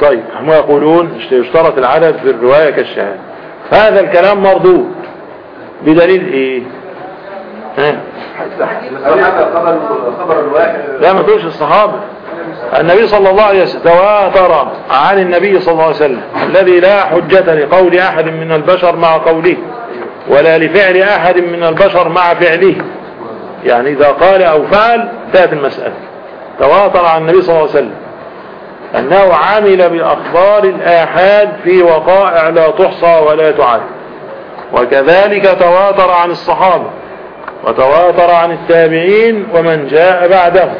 طيب هم يقولون يشترط العدد في الرواية كالشهادة. هذا الكلام مردود. بدليل إيه؟ ها؟ لا ما تقولش الصحابة. النبي صلى الله عليه وسلم تواتر عن النبي صلى الله عليه وسلم. الذي لا حجة لقول أحد من البشر مع قوله ولا لفعل أحد من البشر مع فعله. يعني إذا قال أو فعل انتهت المسألة. تواتر عن النبي صلى الله عليه وسلم أنه عمل بأخبار الآحاد في وقائع لا تحصى ولا تعد. وكذلك تواتر عن الصحابة وتواتر عن التابعين ومن جاء بعدهم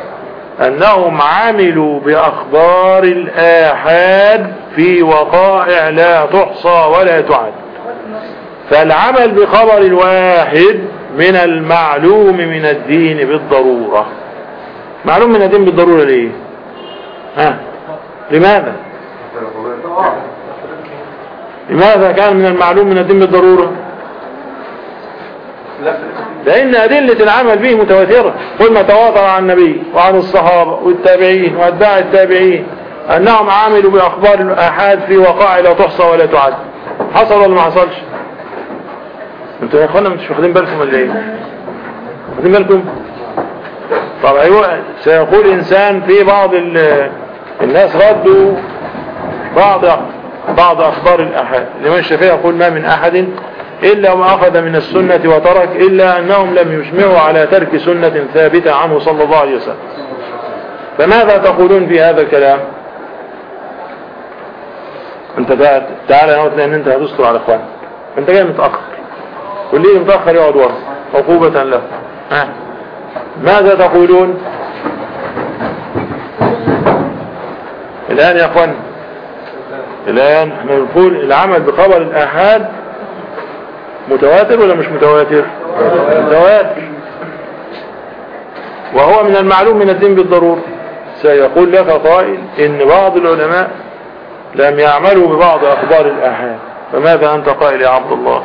أنهم عملوا بأخبار الآحاد في وقائع لا تحصى ولا تعد. فالعمل بخبر الواحد من المعلوم من الدين بالضرورة. معلوم من الدين بالضرورة ليه؟ ها؟ لماذا؟ لماذا كان من المعلوم من الدين بالضرورة؟ لأن أدلة العمل به متواترة. كل ما تواتر عن النبي وعن الصحابة والتابعين وأتباع التابعين أنهم عملوا بأخبار الآحاد في وقائع لا تحصى ولا تعد. حصل ولا ما حصلش؟ أنتوا يا اخوانا مش واخدين بالكم ولا إيه؟ واخدين بالكم؟ طب أيوه سيقول إنسان في بعض ال- الناس ردوا بعض بعض أخبار الاحاد الإمام الشافعي يقول ما من أحد إلا ما أخذ من السنة وترك إلا أنهم لم يجمعوا على ترك سنة ثابتة عنه صلى الله عليه وسلم. فماذا تقولون في هذا الكلام؟ انت تعالى نقول لأن انت هتستر على إخوانك. انت جاي متأخر. واللي متأخر يقعد ورا عقوبة له. ها؟ ماذا تقولون؟ الآن يا أخوان الآن إحنا بنقول العمل بخبر الآحاد متواتر ولا مش متواتر؟ متواتر. وهو من المعلوم من الدين بالضرورة سيقول لك قائل إن بعض العلماء لم يعملوا ببعض أخبار الآحاد. فماذا أنت قائل يا عبد الله؟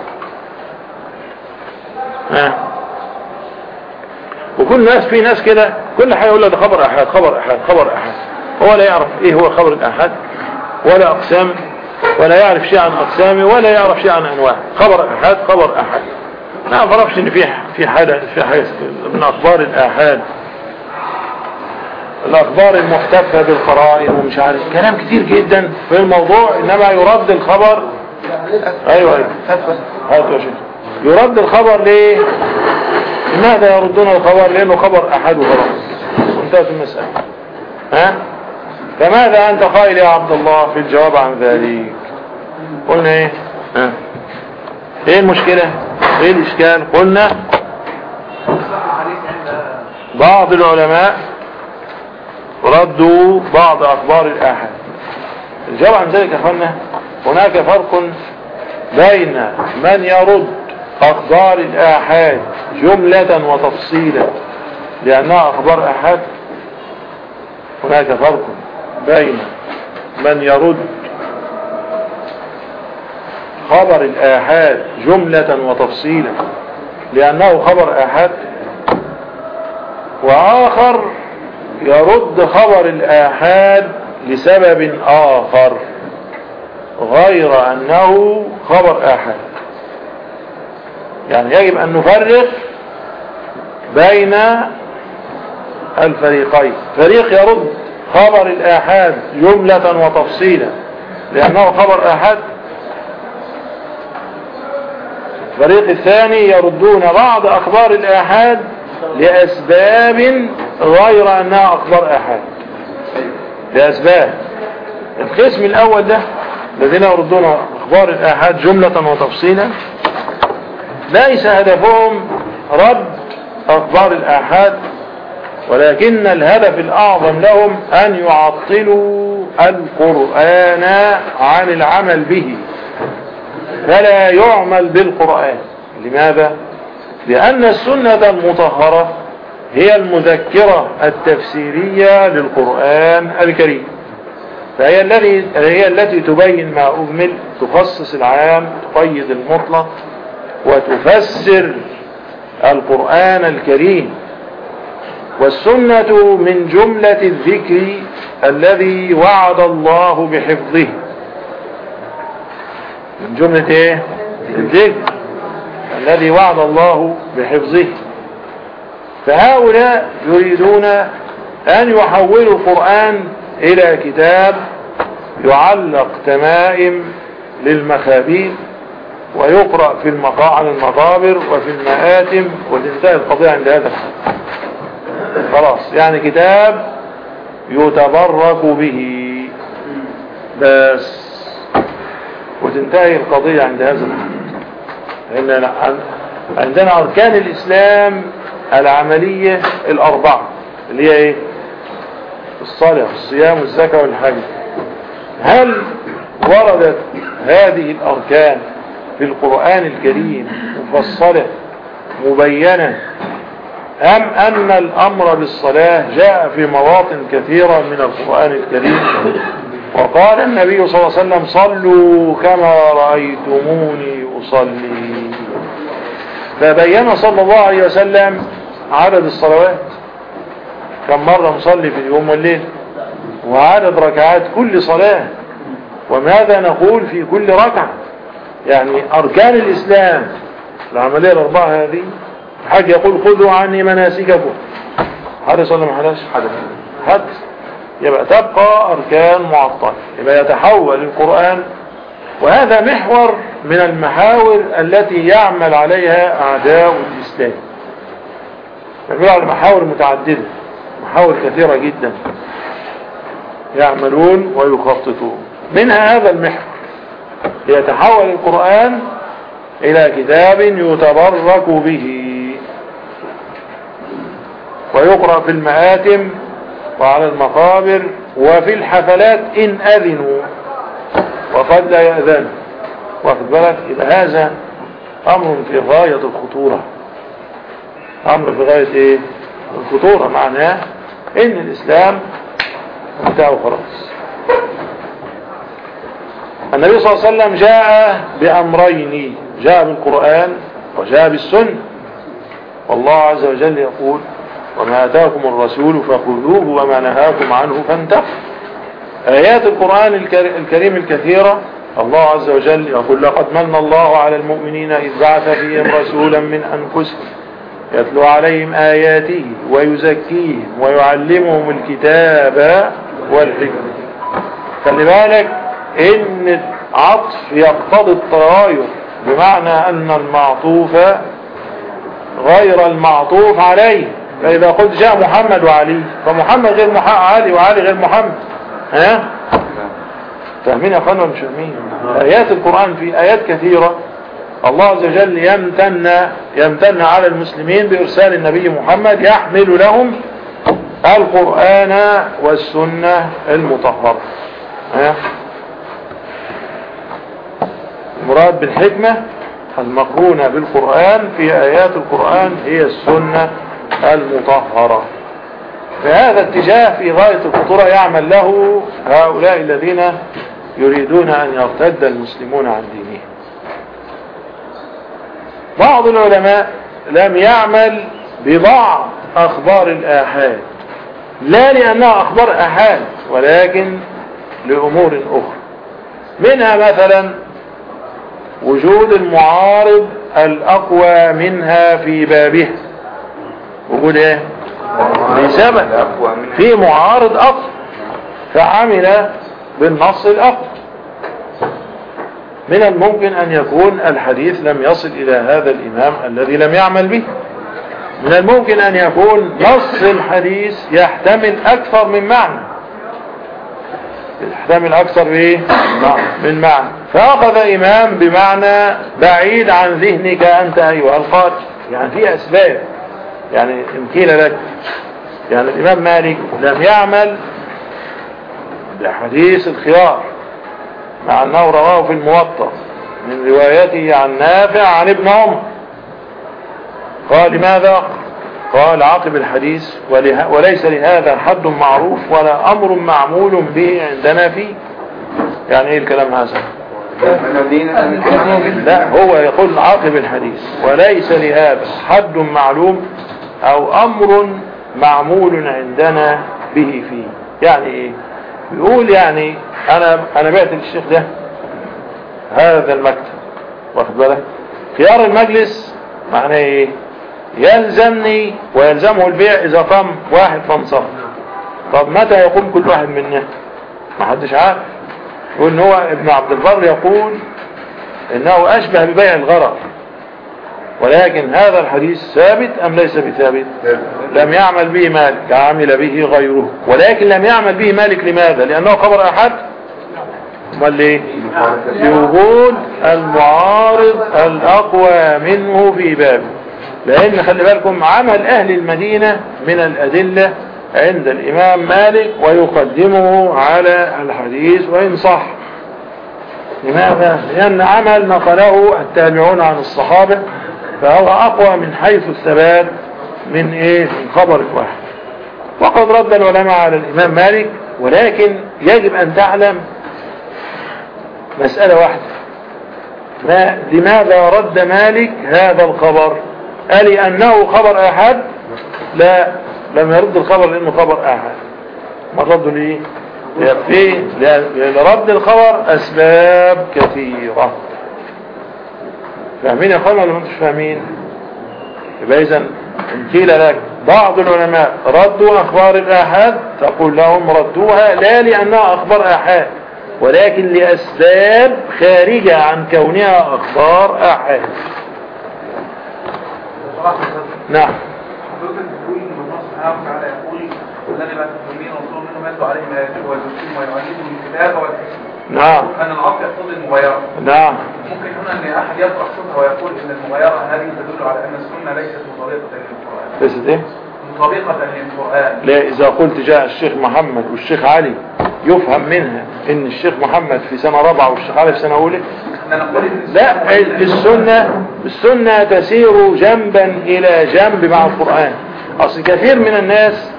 ها. وكل ناس في ناس كده كل حاجة يقول لك ده خبر أحد خبر أحد خبر أحد. هو لا يعرف إيه هو خبر الأحد ولا أقسام ولا يعرف شيء عن أقسامه ولا يعرف شيء عن أنواع. خبر أحد خبر أحد. ما أعرفش إن في في حاجة في حاجة من أخبار الآحاد. الأخبار المحتفة بالقرائن ومش عارف كلام كتير جدا في الموضوع إنما يرد الخبر. أيوة أيوة. هاتوا يا شيخ. يرد الخبر ليه؟ لماذا يردون الخبر؟ لأنه خبر أحد وخلاص. انتهت المسألة. ها؟ فماذا أنت قائل يا عبد الله في الجواب عن ذلك؟ قلنا إيه؟ ها؟ إيه المشكلة؟ إيه الإشكال؟ قلنا بعض العلماء ردوا بعض أخبار الآحاد. الجواب عن ذلك يا أخوانا هناك فرق بين من يرد أخبار الآحاد جملة وتفصيلا لانها أخبار آحاد هناك فرق بين من يرد خبر الآحاد جملة وتفصيلا لأنه خبر آحاد وآخر يرد خبر الآحاد لسبب آخر غير أنه خبر آحاد. يعني يجب أن نفرق بين الفريقين. فريق يرد خبر الآحاد جملة وتفصيلا لأنه خبر آحاد. الفريق الثاني يردون بعض أخبار الآحاد لأسباب غير أنها أخبار آحاد. لأسباب. القسم الأول ده الذين يردون أخبار الآحاد جملة وتفصيلا ليس هدفهم رد أخبار الآحاد ولكن الهدف الأعظم لهم أن يعطلوا القرآن عن العمل به. فلا يعمل بالقرآن. لماذا؟ لأن السنة المطهرة هي المذكرة التفسيرية للقرآن الكريم. فهي الذي هي التي تبين ما أجمل تخصص العام تقيد المطلق وتفسر القرآن الكريم والسنة من جملة الذكر الذي وعد الله بحفظه. من جملة إيه؟ الذكر الذي وعد الله بحفظه. فهؤلاء يريدون أن يحولوا القرآن إلى كتاب يعلق تمائم للمخابين ويقرأ في المقا على المقابر وفي المآتم وتنتهي القضية عند هذا. الحد خلاص يعني كتاب يتبرك به. بس. وتنتهي القضية عند هذا. الحد عندنا أركان الإسلام العملية الأربعة اللي هي إيه؟ الصلاة والصيام والزكاة والحج. هل وردت هذه الأركان في القرآن الكريم مفصلة مبينة أم أن الأمر بالصلاة جاء في مواطن كثيرة من القرآن الكريم؟ وقال النبي صلى الله عليه وسلم صلوا كما رأيتموني أصلي. فبين صلى الله عليه وسلم عدد الصلوات. كم مرة نصلي في اليوم والليل؟ وعدد ركعات كل صلاة. وماذا نقول في كل ركعة؟ يعني أركان الإسلام. العملية الأربعة هذه حاج يقول خذوا عني مناسككم. حدث ولا حدث حدث حدث يبقى تبقى أركان معطلة يبقى يتحول القرآن. وهذا محور من المحاور التي يعمل عليها أعداء الإسلام. يعملوا على محاور متعددة محاور كثيرة جدا يعملون ويخططون. منها هذا المحور. يتحول القرآن إلى كتاب يتبرك به. ويقرأ في المآتم وعلى المقابر وفي الحفلات إن أذنوا. وقد لا يأذن. واخد بالك؟ يبقى هذا أمر في غاية الخطورة. أمر في غاية إيه؟ الخطورة. معناه إن الإسلام انتهى خلاص النبي صلى الله عليه وسلم جاء بأمرين جاء بالقرآن وجاء بالسنة. والله عز وجل يقول وما أتاكم الرسول فخذوه وما نهاكم عنه فانتهوا. آيات القرآن الكريم الكثيرة الله عز وجل يقول لقد من الله على المؤمنين إذ بعث فيهم رسولا من أنفسهم يتلو عليهم آياته ويزكيهم ويعلمهم الكتاب والحكمة. خلي بالك إن العطف يقتضي التغاير بمعنى أن المعطوف غير المعطوف عليه. فإذا قلت جاء محمد وعلي فمحمد غير مح... علي وعلي غير محمد. ها؟ فاهمين يا أخوانا ولا مش فاهمين؟ آيات القرآن في آيات كثيرة. الله عز وجل يمتن يمتن على المسلمين بإرسال النبي محمد يحمل لهم القرآن والسنة المطهرة. ها؟ المراد بالحكمة المقرونة بالقرآن في آيات القرآن هي السنة المطهرة. فهذا اتجاه في غاية الخطورة يعمل له هؤلاء الذين يريدون أن يرتد المسلمون عن دينهم. بعض العلماء لم يعمل ببعض أخبار الآحاد لا لأنها أخبار آحاد ولكن لأمور أخرى. منها مثلا وجود المعارض الأقوى منها في بابها. وجود إيه؟ لسبب في معارض أقوى فعمل بالنص الأقوى. من الممكن أن يكون الحديث لم يصل إلى هذا الإمام الذي لم يعمل به. من الممكن أن يكون نص الحديث يحتمل أكثر من معنى. يحتمل أكثر؟ من معنى. فأخذ إمام بمعنى بعيد عن ذهنك أنت أيها القارئ. يعني في أسباب. يعني إن قيل لك يعني الإمام مالك لم يعمل بحديث الخيار مع أنه رواه في الموطأ من روايته عن نافع عن ابن عمر. قال لماذا؟ قال عقب الحديث وليس لهذا حد معروف ولا أمر معمول به عندنا فيه يعني إيه الكلام هذا؟ لا هو يقول عقب الحديث وليس لهذا حد معلوم أو أمر معمول عندنا به فيه. يعني إيه؟ يقول يعني أنا أنا بعت للشيخ ده هذا المكتب واخد بالك؟ خيار المجلس معناه إيه؟ يلزمني ويلزمه البيع إذا قام واحد فانصر طب متى يقوم كل واحد منا ما حدش عارف. يقول ان هو ابن عبد البر يقول إنه أشبه ببيع الغرر ولكن هذا الحديث ثابت أم ليس بثابت؟ لم يعمل به مالك عمل به غيره. ولكن لم يعمل به مالك لماذا؟ لأنه خبر أحد؟ أمال ليه؟ لوجود المعارض الأقوى منه في بابه. لأن خلي بالكم عمل أهل المدينة من الأدلة عند الإمام مالك ويقدمه على الحديث وإن صح. لماذا؟ لأن عمل نقله التابعون عن الصحابة فهو أقوى من حيث الثبات من إيه؟ من خبر واحد. وقد رد العلماء على الإمام مالك ولكن يجب أن تعلم مسألة واحدة. ما لماذا رد مالك هذا الخبر؟ قال أنه خبر أحد؟ لا. لم يرد الخبر لأنه خبر أحد ما رده ليه؟ لرد الخبر أسباب كثيرة. فاهمين يا اخوانا ولا ما انتش فاهمين؟ يبقى اذا إن قيل لك بعض العلماء ردوا أخبار الآحاد تقول لهم ردوها لا لأنها أخبار آحاد ولكن لأسباب خارجة عن كونها أخبار آحاد. نعم حضرتك بتقول ان الله سبحانه وتعالى يقول الذي بعث المؤمنين ورسول منهم يتلو عليهم اياته ويزكيهم ويعلمهم الكتاب والحكمة نعم. أن العطف يقتضي المغايرة. نعم. ممكن هنا إن أحد يطرح شبهه ويقول إن المغايرة هذه تدل على أن السنة ليست مطابقة للقرآن. بس إيه؟ مطابقة للقرآن. لا إذا قلت جاء الشيخ محمد والشيخ علي يفهم منها إن الشيخ محمد في سنة رابعة والشيخ علي في سنة أولى. لا السنة السنة تسير جنبا إلى جنب مع القرآن. أصل كثير من الناس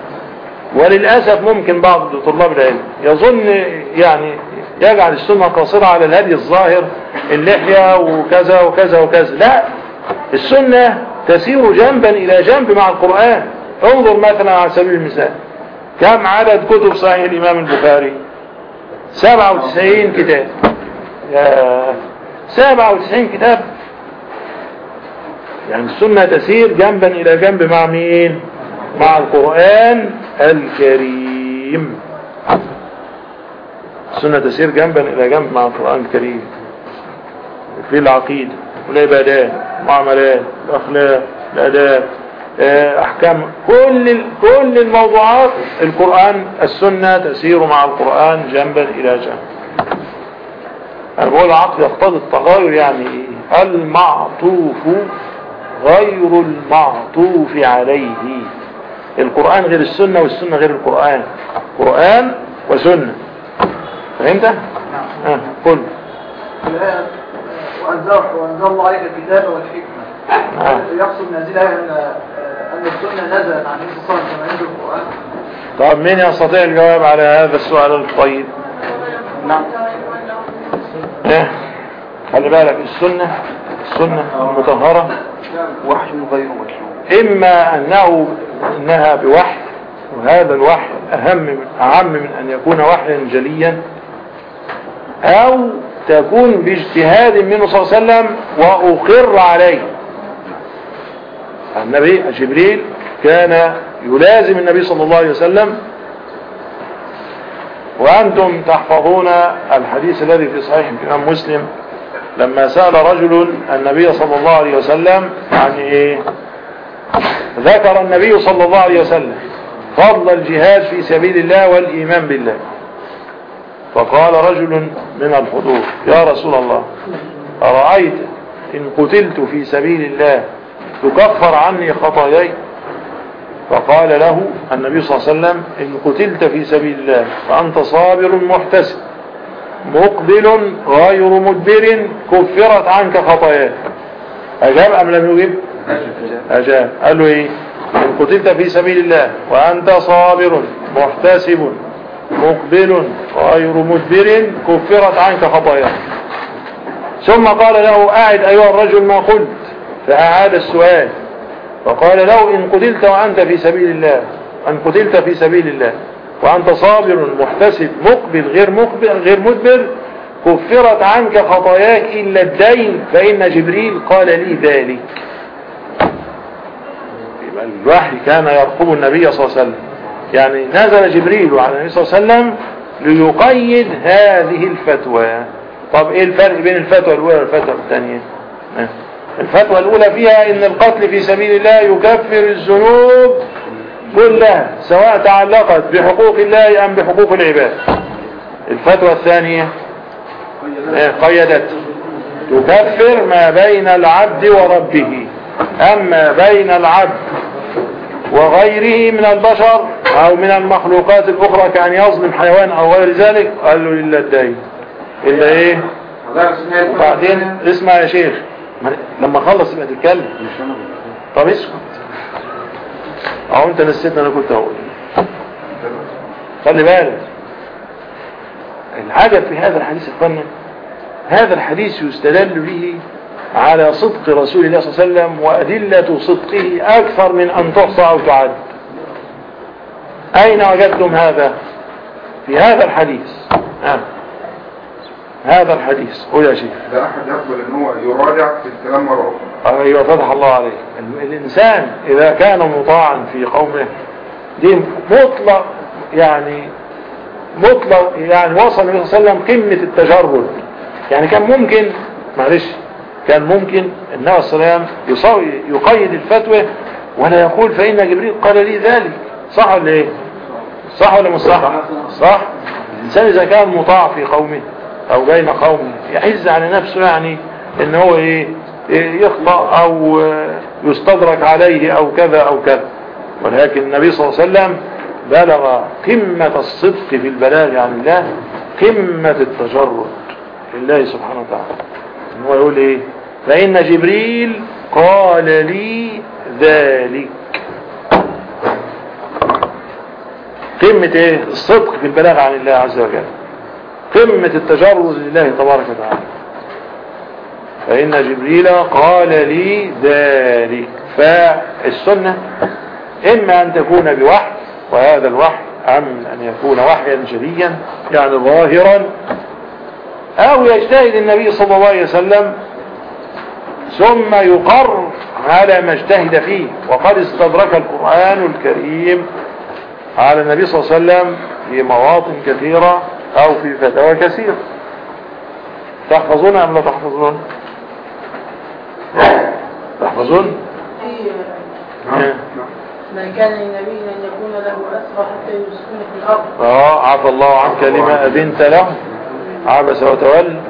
وللأسف ممكن بعض طلاب العلم يظن يعني يجعل السنة قاصرة على الهدي الظاهر اللحية وكذا وكذا وكذا. لا السنة تسير جنبا إلى جنب مع القرآن. انظر مثلا على سبيل المثال كم عدد كتب صحيح الإمام البخاري؟ 97 كتاب. يا 97 كتاب يعني السنة تسير جنبا إلى جنب مع مين؟ مع القرآن الكريم. السنة تسير جنبا إلى جنب مع القرآن الكريم. في العقيدة والعبادات المعاملات الأخلاق الأداب آه، أحكام. كل كل الموضوعات القرآن السنة تسير مع القرآن جنبا إلى جنب. أنا بقول العقل يقتضي التغير يعني. إيه المعطوف غير المعطوف عليه. القرآن غير السنة والسنة غير القرآن. قرآن وسنة. فهمت؟ آه. قل. وأنزل وأنزل الله عليك الكتاب والحكمة. آه. يقصد من هذه الآية أن أن السنة نزلت عن النبي صلى الله عليه وسلم كما ينزل القرآن؟ طب مين يستطيع الجواب على هذا السؤال الطيب؟ نعم. إيه؟ خلي بالك السنة السنة المطهرة وحي غير مشروع إما أنه إنها بوحي وهذا الوحي أهم من أعم من أن يكون وحيا جليا أو تكون باجتهاد منه صلى الله عليه وسلم وأقر عليه. النبي جبريل كان يلازم النبي صلى الله عليه وسلم وأنتم تحفظون الحديث الذي في صحيح الإمام مسلم لما سأل رجل النبي صلى الله عليه وسلم عن إيه؟ ذكر النبي صلى الله عليه وسلم فضل الجهاد في سبيل الله والإيمان بالله. فقال رجل من الحضور يا رسول الله أرأيت إن قتلت في سبيل الله تكفر عني خطاياي؟ فقال له النبي صلى الله عليه وسلم إن قتلت في سبيل الله فأنت صابر محتسب. مقبل غير مدبر كفرت عنك خطاياك. أجاب أم لم يجب؟ أجاب. قال له إيه؟ إن قتلت في سبيل الله وأنت صابر محتسب مقبل غير مدبر كفرت عنك خطاياك. ثم قال له أعد أيها الرجل ما قلت. فأعاد السؤال. فقال له إن قتلت وأنت في سبيل الله. أن قتلت في سبيل الله. وأنت صابر محتسب مقبل غير مقبل غير مدبر. كفرت عنك خطاياك إلا الدين. فإن جبريل قال لي ذلك. الوحي كان يرقب النبي صلى الله عليه وسلم. يعني نزل جبريل على النبي صلى الله عليه وسلم ليقيد هذه الفتوى. طب إيه الفرق بين الفتوى الأولى والفتوى الثانية؟ آه. الفتوى الأولى فيها إن القتل في سبيل الله يكفر الذنوب. كلها سواء تعلقت بحقوق الله أم بحقوق العباد. الفتوى الثانية آه، قيدت. تكفر ما بين العبد وربه. أما بين العبد وغيره من البشر أو من المخلوقات الأخرى كأن يظلم حيوان أو غير ذلك قال له إلا الدين. إلا إيه؟ وبعدين اسمع يا شيخ. ما- لما خلص يبقى تتكلم. طب اسكت اهو انت نسيتني أنا كنت هقول. خلي بالك. العجب في هذا الحديث الفني هذا الحديث يستدل به على صدق رسول الله صلى الله عليه وسلم وأدلة صدقه أكثر من أن تحصى أو تعد. أين وجدتم هذا؟ في هذا الحديث. آه. هذا الحديث. قول يا شيخ. ده أحد يقبل ان هو يراجع في الكلام مرة أخرى. أيوه فتح الله عليك ال- الإنسان إذا كان مطاعا في قومه دي مطلق يعني مطلق يعني وصل النبي صلى الله عليه وسلم قمة التجرد. يعني كان ممكن معلش كان ممكن النبي صلى الله عليه وسلم يقيد الفتوى ولا يقول فإن جبريل قال لي ذلك. صح ولا إيه؟ صح ولا مش صح؟ صح. الإنسان إذا كان مطاع في قومه أو بين قومه يحز على نفسه يعني إن هو إيه يخطأ آه، يستدرك عليه أو كذا أو كذا. ولكن النبي صلى الله عليه وسلم بلغ قمة الصدق في البلاغ عن الله قمة التجرد لله سبحانه وتعالى. إن هو يقول إيه فإن جبريل قال لي ذلك. قمة إيه؟ الصدق في البلاغ عن الله عز وجل. قمة التجرد لله تبارك وتعالى. فإن جبريل قال لي ذلك. فالسنة إما أن تكون بوحي وهذا الوحي أم أن يكون وحيا جليا يعني ظاهرا أو يجتهد النبي صلى الله عليه وسلم ثم يقر على ما اجتهد فيه. وقد استدرك القرآن الكريم على النبي صلى الله عليه وسلم في مواطن كثيرة أو في فتاوى كثيرة. تحفظون أم لا تحفظون؟ تحفظون؟ في إيه. ما كان للنبي أن يكون له أسرى حتى يسكن في الأرض. آه عفى الله عنك لما أذنت له. عبس وتولى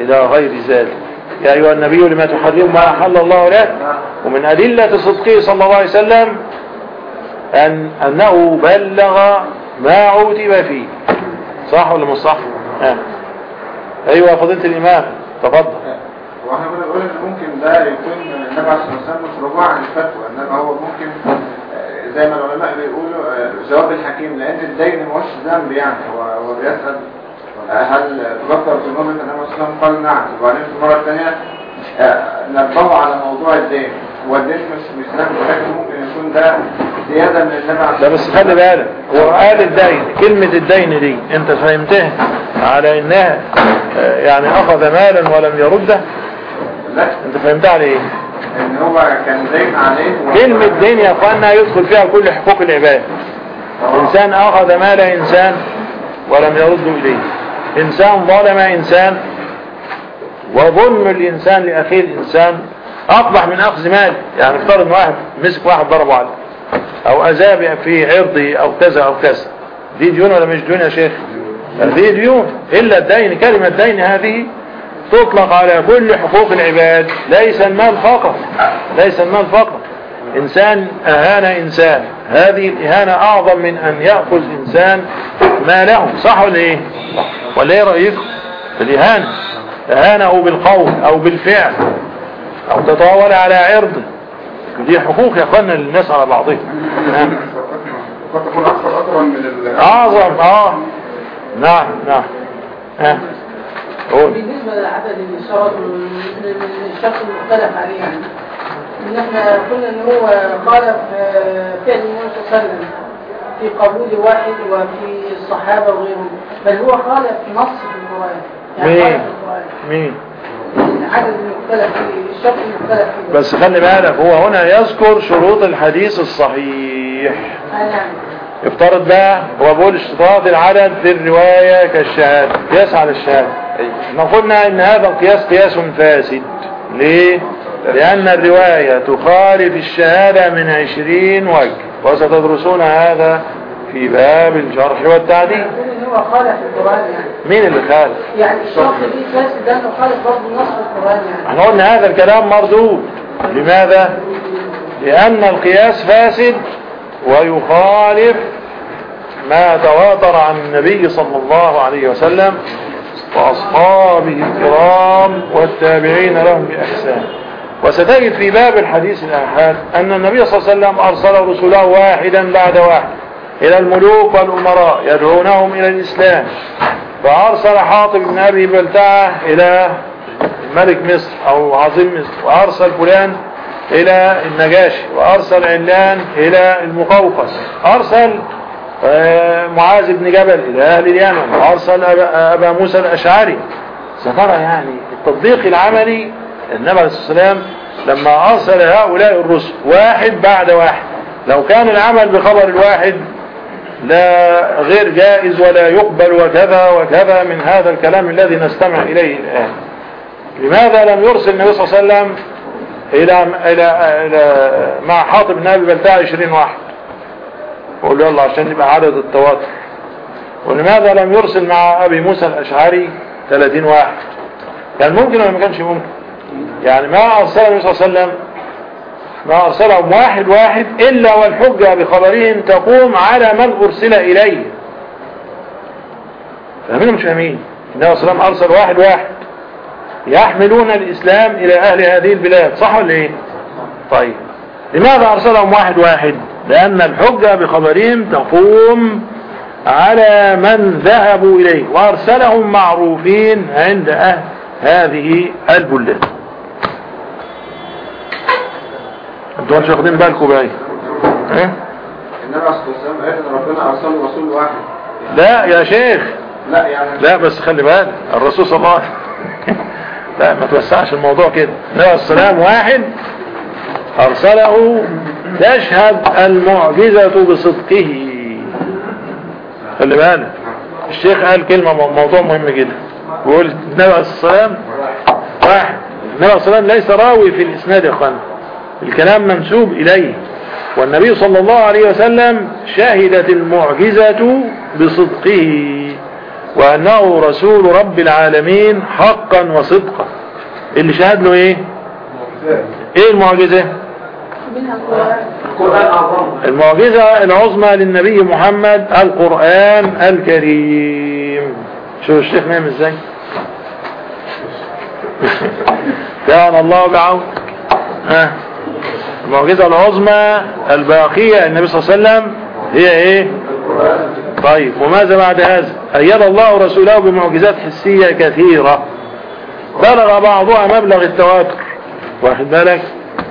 إلى غير ذلك. يا أيها النبي لما تحرم ما أحل الله لك؟ ومن أدلة صدقه صلى الله عليه وسلم أن أنه بلغ ما عوتب فيه. صح ولا مش صح؟ آه. أيوة فضيلة الإمام تفضل. وإحنا بنقول إن ممكن ده يكون النبي عليه الصلاة والسلام مش رجوع عن الفتوى إنما هو ممكن آه، زي ما العلماء بيقولوا آه، جواب الحكيم لأن الدين مش ذنب يعني هو هو بيسأل آه، هل تذكر ذنوب النبي عليه الصلاة والسلام قال نعم؟ وبعدين في المره الثانية نبهوا على موضوع الدين. مش مش ممكن يكون ده من بس خلي بالك هو قال الدين كلمة الدين دي أنت فهمتها على إنها آه، يعني أخذ مالا ولم يرده؟ لا. أنت فهمتها على إيه؟ إن هو كان دين عليه كلمة دين يا أخوانا يدخل فيها كل حقوق العباد. إنسان أخذ مال إنسان ولم يرده إليه. إنسان ظلم إنسان وظلم الإنسان لأخيه الإنسان اقبح من أخذ مال. يعني افترض إن واحد مسك واحد ضربه عليه. أو اذاب في عرضه أو كذا أو كذا. دي ديون ولا مش ديون يا شيخ؟ دي ديون. إلا الدين كلمة دين هذه تطلق على كل حقوق العباد. ليس المال فقط. ليس المال فقط. إنسان أهان إنسان. هذه الاهانة أعظم من أن يأخذ إنسان ماله. صح ولا إيه؟ ولا إيه رأيكم الاهانة أهانه بالقول أو بالفعل. أو تطاول على عرضه دي حقوق يا اخوانا للناس على بعضهم نعم. قد تكون أكثر اثرا من ال أعظم آه. نعم نعم. ها قول. بالنسبة للعدد اللي شرطوا من الشخص المختلف عليه يعني إن إحنا قلنا إن هو خالف فعل النبي صلى الله عليه وسلم في قبول واحد وفي الصحابة وغيرهم بل هو خالف نص في القرآن. يعني مين؟ خالف في القرآن. مين؟ العدد المختلف فيه الشخص المختلف فيه بس خلي بالك هو هنا يذكر شروط الحديث الصحيح. نعم. يفترض بقى هو بيقول اشتراط العدد في الرواية كالشهادة قياس على الشهادة. إحنا قلنا إن هذا القياس قياس فاسد. ليه؟ لأن الرواية تخالف الشهادة من عشرين وجه. وستدرسون هذا في باب الجرح والتعديل. ان هو خالف القرآن يعني. مين اللي خالف يعني الشخص دي فاسد ده إنه خالف برضه نص القرآن يعني. إحنا قلنا هذا الكلام مردود. لماذا؟ لأن القياس فاسد ويخالف ما تواتر عن النبي صلى الله عليه وسلم وأصحابه الكرام والتابعين لهم بإحسان. وستجد في باب الحديث الآحاد أن النبي صلى الله عليه وسلم أرسل رسله واحدا بعد واحد. إلى الملوك والأمراء يدعونهم إلى الإسلام. فأرسل حاطب بن أبي بلتعة إلى ملك مصر أو عظيم مصر وأرسل فلان إلى النجاشي وأرسل علان إلى المقوقس. أرسل آه، معاذ بن جبل إلى أهل اليمن وأرسل أبا, موسى الأشعري. سترى يعني التطبيق العملي النبي عليه والسلام لما أرسل هؤلاء الرسل واحد بعد واحد. لو كان العمل بخبر الواحد لا غير جائز ولا يقبل وكذا وكذا من هذا الكلام الذي نستمع إليه الآن. لماذا لم يرسل النبي صلى الله عليه وسلم إلى, إلى, مع حاطب بن أبي بلتاع 20 واحد؟ قول له يلا عشان يبقى عدد التواتر. ولماذا لم يرسل مع أبي موسى الأشعري 30 واحد؟ كان ممكن ولا ما كانش ممكن؟ يعني ما أرسل النبي صلى الله عليه وسلم ما أرسلهم واحد واحد إلا والحجة بخبرهم تقوم على من أرسل إليه. فاهمين مش فاهمين؟ النبي وسلم أرسل واحد واحد. يحملون الإسلام إلى أهل هذه البلاد. صح ولا إيه؟ طيب. لماذا أرسلهم واحد واحد؟ لأن الحجة بخبرهم تقوم على من ذهبوا إليه. وأرسلهم معروفين عند أهل هذه البلاد. أنتوا مش واخدين بالكم بقى إيه؟ النبي عليه الصلاه والسلام قال إن ربنا أرسل رسول واحد. لا يا شيخ. لا يعني لا بس خلي بالك الرسول صلى الله عليه وسلم. لا ما توسعش الموضوع كده. النبي السلام واحد أرسله تشهد المعجزة بصدقه. خلي بالك. الشيخ قال كلمة مو- موضوع مهم جدا. بيقول النبي عليه السلام واحد. النبي عليه السلام ليس راوي في الإسناد يا اخوان الكلام منسوب إليه. والنبي صلى الله عليه وسلم شهدت المعجزة بصدقه وأنه رسول رب العالمين حقا وصدقا. اللي شهد له إيه؟ إيه المعجزة؟ منها القرآن. القرآن. أعظم المعجزة العظمى للنبي محمد القرآن الكريم. شوف الشيخ نعم إزاي؟ كان الله بعون. ها؟ المعجزة العظمى الباقية النبي صلى الله عليه وسلم هي إيه؟ طيب وماذا بعد هذا؟ أيد الله رسوله بمعجزات حسية كثيرة. بلغ بعضها مبلغ التواتر واخد بالك؟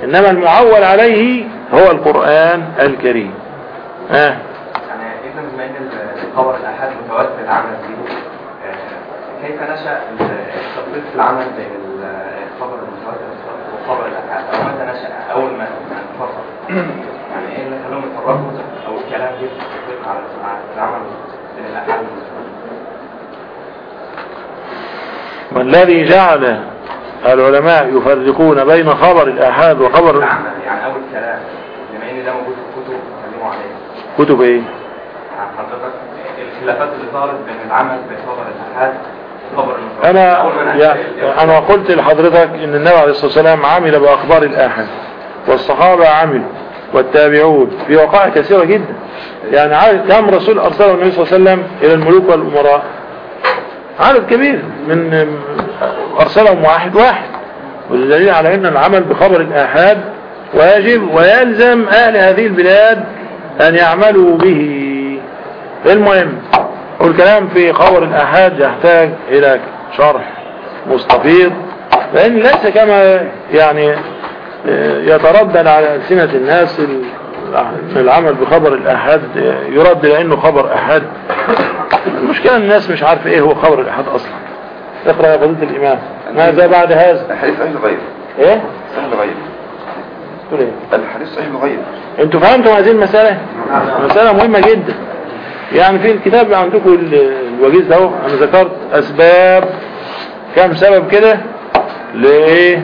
إنما المعول عليه هو القرآن الكريم. ها؟ يعني أن الخبر الأحاد متواتر العمل فيه آه، كيف نشأ التفريق في العمل بين الخبر المتواتر والخبر الأحاد أو متى نشأ؟ أول ما يعني إيه اللي خلاهم يتفرقوا أو الكلام التفريق على العمل الأحاد والمتواتر والذي جعل العلماء يفرقون بين خبر الآحاد وخبر العمل يعني أول كلام بما أن ده موجود في الكتب اتكلموا عليه. كتب إيه؟ يعني حضرتك الخلافات اللي ظهرت بين العمل بين خبر الأحاد وخبر المتواتر أنا أول ما نشأ يعني ال- أنا قلت لحضرتك إن النبي عليه الصلاة والسلام عمل بأخبار الآحاد. والصحابة عملوا والتابعون في وقائع كثيرة جدا. يعني كم رسول أرسله النبي صلى الله عليه وسلم إلى الملوك والأمراء؟ عدد كبير من ارسلهم واحد واحد. والدليل على أن العمل بخبر الآحاد واجب ويلزم أهل هذه البلاد أن يعملوا به. المهم والكلام في خبر الأحاد يحتاج إلى شرح مستفيض لأن ليس كما يعني يتردد على ألسنة الناس ال- العمل بخبر الأحاد يرد لأنه خبر أحاد المشكلة الناس مش عارفة إيه هو خبر الأحاد أصلا. اقرأ يا فضيلة الإمام. ماذا بعد هذا؟ الحديث صحيح لغير إيه؟ صحيح لغير تقول إيه؟ الحديث صحيح لغير أنتوا فهمتوا هذه المسألة؟ مسألة مهمة جدا. يعني في الكتاب عندكم ال- الوجيز ده أنا ذكرت أسباب. كم سبب كده؟ لإيه؟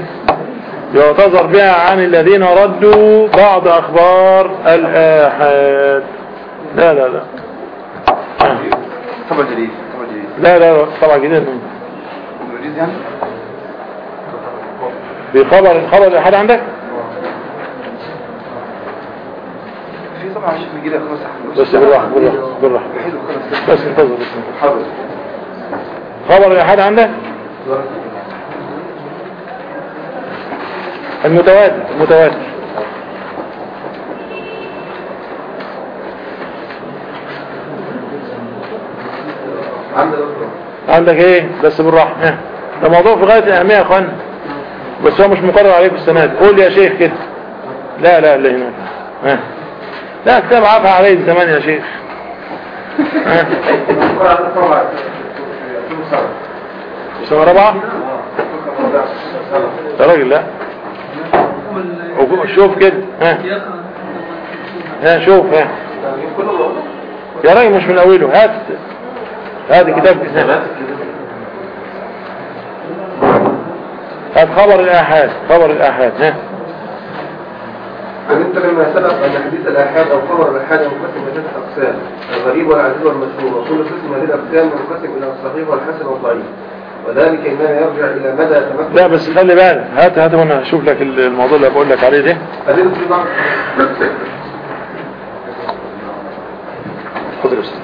يعتذر بها عن الذين ردوا بعض أخبار الآحاد. لا لا لا. طبع جديد طبع جديد. لا لا لا، طبعا جديد. يعني؟ بخبر الخبر الآحاد عندك؟ بس بالراحة بالراحة بالراحة. بس انتظر. بس خبر الآحاد عندك؟ المتواتر المتواتر. عندك إيه؟ بس بالراحة. ها. ده موضوع في غاية الأهمية يا إخوان. بس هو مش مقرر عليك السنة دي. قول يا شيخ كده. لا لا اللي هناك ها. لا كتاب عافى عليه زمان يا شيخ. في سنة سنة رابعة؟ يا راجل لا. شوف كده ها. ها شوف ها. يا راجل مش من أوله. هات هات كتاب كتاب هات خبر الآحاد خبر الآحاد ها. فمنت لما سبق أن حديث الآحاد أو خبر الآحاد منقسم إلى ثلاثة أقسام الغريب والعزيز والمشهور. وكل قسم من هذه الأقسام منقسم إلى الصحيح والحسن والضعيف. وذلك إنما يرجع إلى مدى تمكن لا بس خلي بالك. هات هات وأنا أشوف لك الموضوع اللي بقول لك عليه ده. خد يا أستاذ.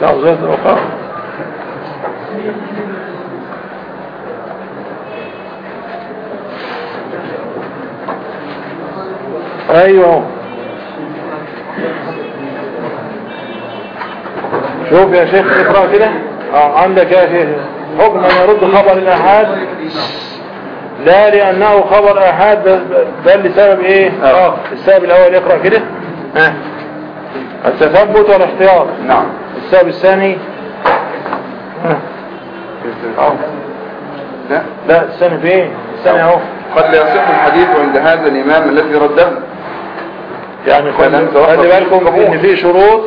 لا وزارة الأوقاف أيوه. شوف يا شيخ اقرأ كده. آه عندك يا شيخ حكم من يرد خبر الآحاد؟ لا لأنه خبر أحد بل- لسبب إيه؟ آه. السبب الأول اقرأ كده. ها التثبت والاحتياط. نعم. السبب الثاني؟ ها. أهو. لا لا الثاني فين؟ الثاني أهو. قد لا يصح الحديث عند هذا الإمام الذي رده. يعني خلي بالكم. إن في شروط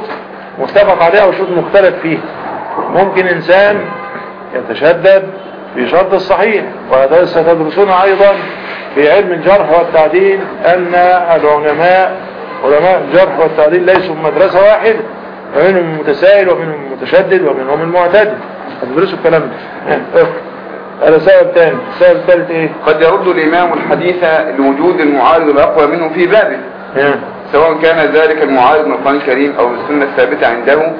متفق عليها وشروط مختلف فيها ممكن إنسان يتشدد في شرط الصحيح وهذا ستدرسون أيضا في علم الجرح والتعديل أن العلماء علماء الجرح والتعديل ليسوا مدرسة واحدة فمنهم المتسائل ومنهم المتشدد ومنهم المعتدل هتدرسوا الكلام ده. هذا سبب تاني السبب الثالث إيه قد يرد الإمام الحديث لوجود المعارض الأقوى منه في بابه ها. سواء كان ذلك المعارض من القرآن الكريم أو السنة الثابتة عنده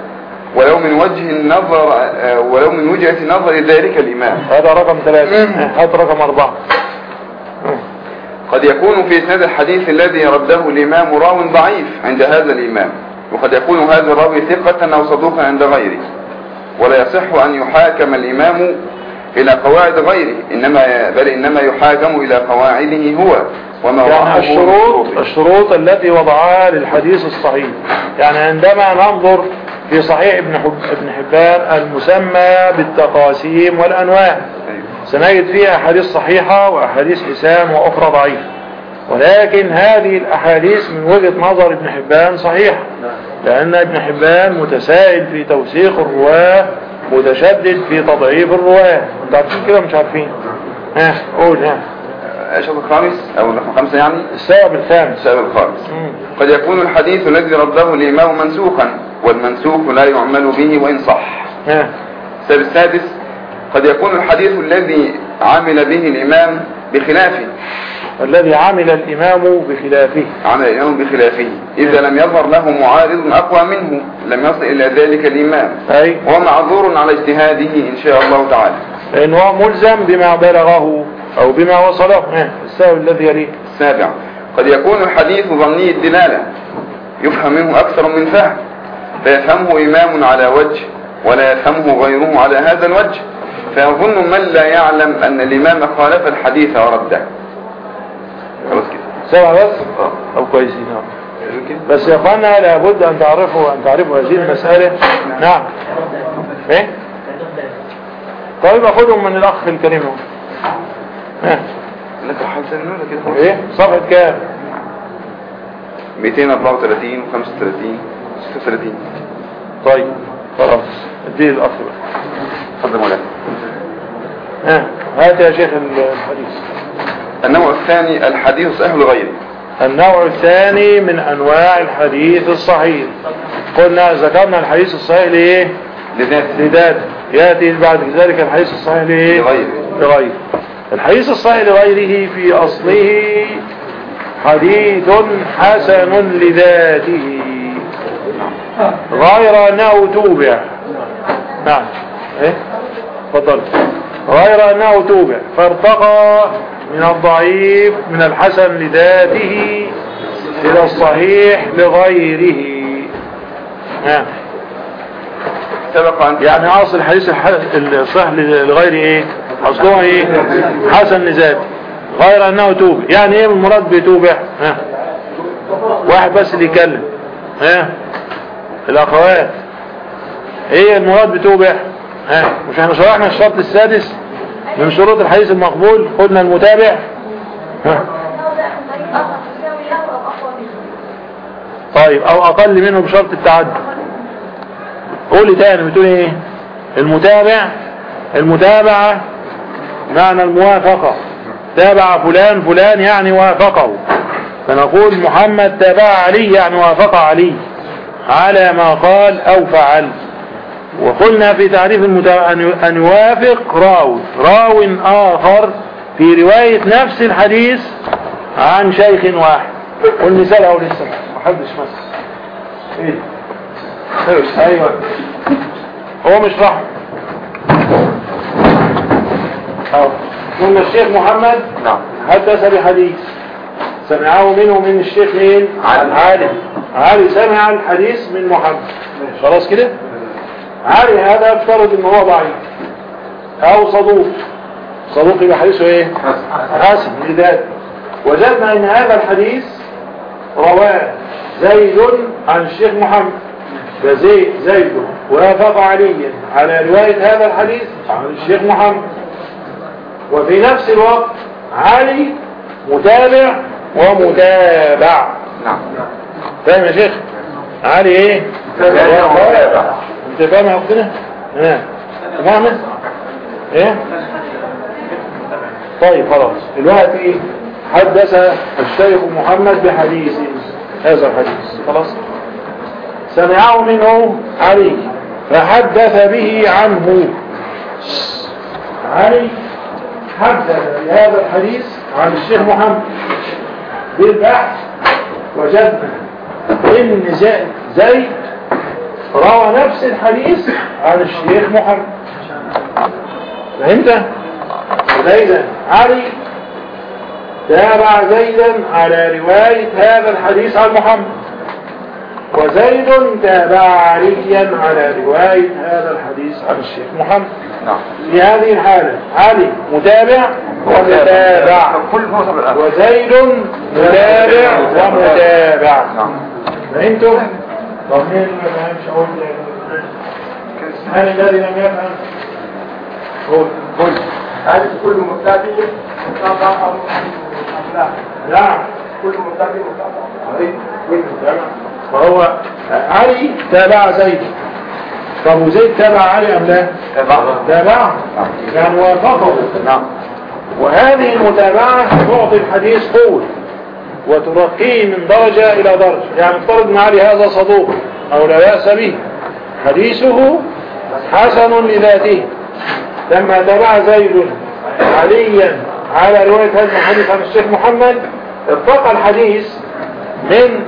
ولو من وجه النظر آه، ولو من وجهة نظر ذلك الإمام. هذا رقم ثلاثة. هات رقم أربعة. قد يكون في إسناد الحديث الذي رده الإمام راو ضعيف عند هذا الإمام وقد يكون هذا الراوي ثقة أو صدوقا عند غيره. ولا يصح أن يحاكم الإمام إلى قواعد غيره إنما بل إنما يحاكم إلى قواعده هو. يعني الشروط. الشروط التي وضعها للحديث الصحيح. يعني عندما ننظر في صحيح ابن حب ابن حبان المسمى بالتقاسيم والأنواع أيوه. سنجد فيها أحاديث صحيحة وأحاديث حسام وأخرى ضعيفة. ولكن هذه الأحاديث من وجهة نظر ابن حبان صحيحة لأن ابن حبان متسائل في توثيق الرواة متشدد في تضعيف الرواة. أنتوا عارفين كده مش عارفين؟ ها قول ها. الشرط الخامس أو رقم خمسة يعني؟ السبب الخامس. السبب الخامس. قد يكون الحديث الذي رده الإمام منسوخا والمنسوخ لا يعمل به وإن صح. السبب السادس قد يكون الحديث الذي عمل به الإمام بخلافه. الذي عمل الإمام بخلافه. عمل الإمام بخلافه. إذا لم يظهر له معارض أقوى منه لم يصل إلى ذلك الإمام. أي. وهو معذور على اجتهاده إن شاء الله تعالى. لأنه ملزم بما بلغه. أو بما وصله ها، السبب الذي يليه. السابع. قد يكون الحديث ظني الدلالة. يفهم منه أكثر من فهم. فيفهمه إمام على وجه ولا يفهمه غيره على هذا الوجه. فيظن من لا يعلم أن الإمام خالف الحديث ورده. خلاص كده. سبع بس؟ أو كويسين نعم. بس يا أخوانا لابد أن تعرفوا أن تعرفوا هذه المسألة. نعم. إيه؟ طيب أخذهم من الأخ الكريم. ها. كده؟ إيه؟ صفحة كام؟ 234 و 35 36 طيب خلاص. اديه الأخ بقى تفضل مولانا. ها هات يا شيخ الحديث. النوع الثاني الحديث صحيح لغيره النوع الثاني من أنواع الحديث الصحيح. قلنا ذكرنا الحديث الصحيح لإيه؟ لذاته. لذاته. يأتي بعد ذلك الحديث الصحيح لإيه؟ لغيره. لغيره. الحديث الصحيح لغيره في أصله حديث حسن لذاته. غير أنه توبع. نعم. إيه؟ تفضل. غير أنه توبع. فارتقى من الضعيف من الحسن لذاته إلى الصحيح لغيره. نعم. يعني أصل الحديث الح- الصحيح لغير إيه؟ اصله إيه حسن لذاته غير أنه توبع يعني إيه المراد بتوبع ها؟ واحد بس اللي يتكلم. ها؟ الأخوات. إيه المراد بتوبع ها؟ مش إحنا شرحنا الشرط السادس من شروط الحديث المقبول؟ قلنا المتابع. ها؟ طيب أو أقل منه بشرط التعدد قولي تاني بتقول إيه؟ المتابع. المتابعة معنى الموافقة. تابع فلان فلان يعني وافقه. فنقول محمد تابع علي يعني وافق علي. على ما قال أو فعل. وقلنا في تعريف المتابعة أن- يوافق راو. راو آخر في رواية نفس الحديث عن شيخ واحد. والمثال أو لسه. ما حدش مثل. إيه؟ أيوه. هو مش رحم اهو قلنا الشيخ محمد نعم. حدث بحديث. سمعه منه من الشيخ مين؟ علي. علي علي سمع الحديث من محمد. خلاص كده؟ علي هذا افترض ان هو ضعيف. أو صدوق. صدوق يبقى حديثه إيه؟ حسن. لذاته وجدنا إن هذا الحديث رواه زيد عن الشيخ محمد. فزيد زيد. وافق عليا على رواية هذا الحديث عن الشيخ محمد. وفي نفس الوقت علي متابع ومتابع. نعم. فاهم يا شيخ؟ علي إيه؟ متابع. انت فاهم يا اختنا ها تمام إيه؟ طيب خلاص. دلوقتي حدث الشيخ محمد بحديث هذا الحديث. خلاص؟ سمعه منه علي فحدث به عنه. علي حدث بهذا الحديث عن الشيخ محمد بالبحث وجدنا إن زي- زيد روى نفس الحديث عن الشيخ محمد. فهمت؟ فإذا علي تابع زيدا على رواية هذا الحديث عن محمد. وزيد تابع عليا على رواية هذا الحديث عن الشيخ محمد. نعم. في هذه الحالة. علي متابع ومتابع. كل وزيد متابع ومتابع. نعم. فهمتم؟ طب مين اللي ما فهمش أقول هل الذي لم يفهم؟ قول. قول. هل كل متابع متابع أم لا؟ نعم كل متابع متابع. فهو علي تابع زيد. طب وزيد تابع علي أم لا؟ تابع يعني وافقه. نعم. وهذه المتابعة تعطي الحديث قوة وترقيه من درجة إلى درجة. يعني افترض أن علي هذا صدوق أو لا بأس به. حديثه حسن لذاته. لما تابع زيد عليا على رواية هذا الحديث عن الشيخ محمد ارتقى الحديث من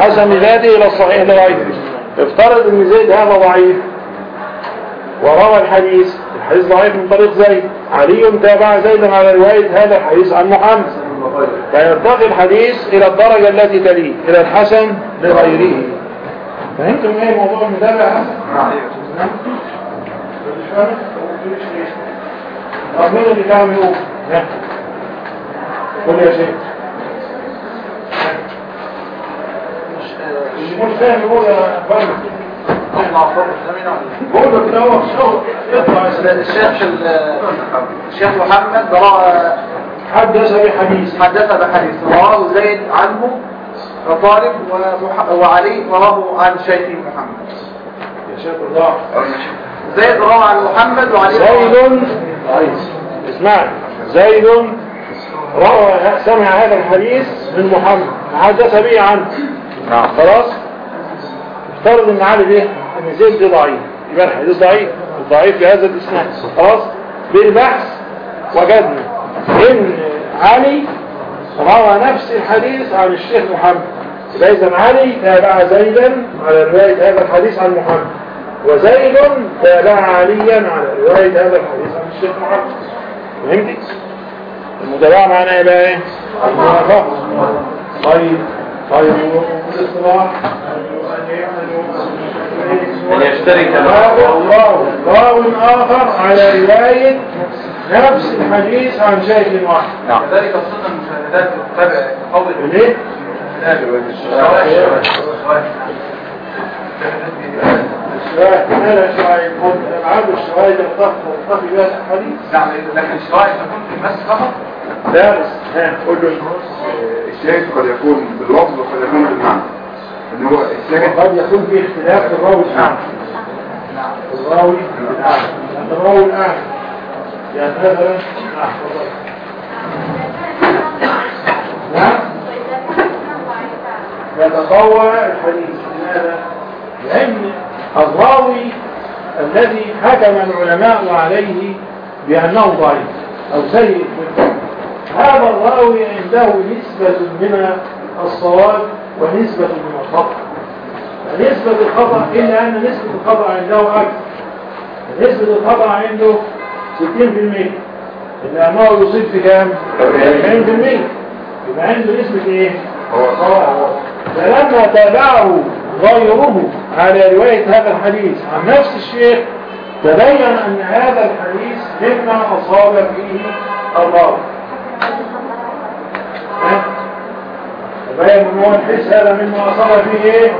حسن لذاته إلى الصحيح لغايته افترض إن زيد هذا ضعيف وروى الحديث الحديث ضعيف من طريق زيد علي تابع زيدا على رواية هذا الحديث عن محمد فيرتقي الحديث إلى الدرجة التي تليه إلى الحسن لغيره فهمتم إيه موضوع المتابعة؟ نعم؟ طب مين اللي فاهم يقول؟ قول يا شيخ اللي مش فاهم يقول يا فاهم قول له كده هو شو؟ يطلع الشيخ الشيخ محمد روى حدث بحديث. حدث بحديث. رواه زيد عنه وطالب وعلي رواه عن شيخ محمد. يا شيخ الله. زيد روى عن محمد وعلي زيد. اسمع. زيد روى سمع هذا الحديث من محمد. حدث به عنه. نعم. خلاص؟ افترض إن علي به إن زيد ضعيف. يبقى الحديث ضعيف. ضعيف بهذا الاسناد خلاص؟ بالبحث وجدنا إن علي روى نفس الحديث عن الشيخ محمد. اذا علي تابع زيدا على رواية هذا الحديث عن محمد. وزيد تابع عليا على رواية هذا الحديث عن الشيخ محمد. فهمتي المتابعة معناها إيه؟ الموافقه طيب. طيب والاصطلاح أن يشترك راو راو آخر على رواية نفس الحديث عن شيخ واحد. نعم. كذلك السنة المشاهدات تتبع قول ليه؟ الشواهد ماذا شواهد أبعاد الشواهد الضغط والضغط بها الحديث نعم لكن الشرائع تكون في المس فقط؟ دارس. ها قول له. الشاهد قد يكون باللفظ وقد يكون بالمعنى. إن هو الشاهد وقد يكون في اختلاف في الراوي. الأعلى الراوي الأعلى الراوي الأعلى يعني مثلا نعم تفضل. نعم. يتقوى الحديث. لماذا؟ لأن الراوي الذي حكم العلماء عليه بأنه ضعيف أو سيء. هذا الراوي عنده نسبة من الصواب ونسبة من الخطأ نسبة الخطأ إلا أن نسبة الخطأ عنده أكثر نسبة الخطأ عنده 60% إلا أنه يصيب في كام؟ 40% يبقى عنده نسبة إيه؟ صواب فلما تابعه غيره على رواية هذا الحديث عن نفس الشيخ تبين أن هذا الحديث مما أصاب فيه الراوي؟ تبين أن هو الحس هذا مما أصاب فيه إيه؟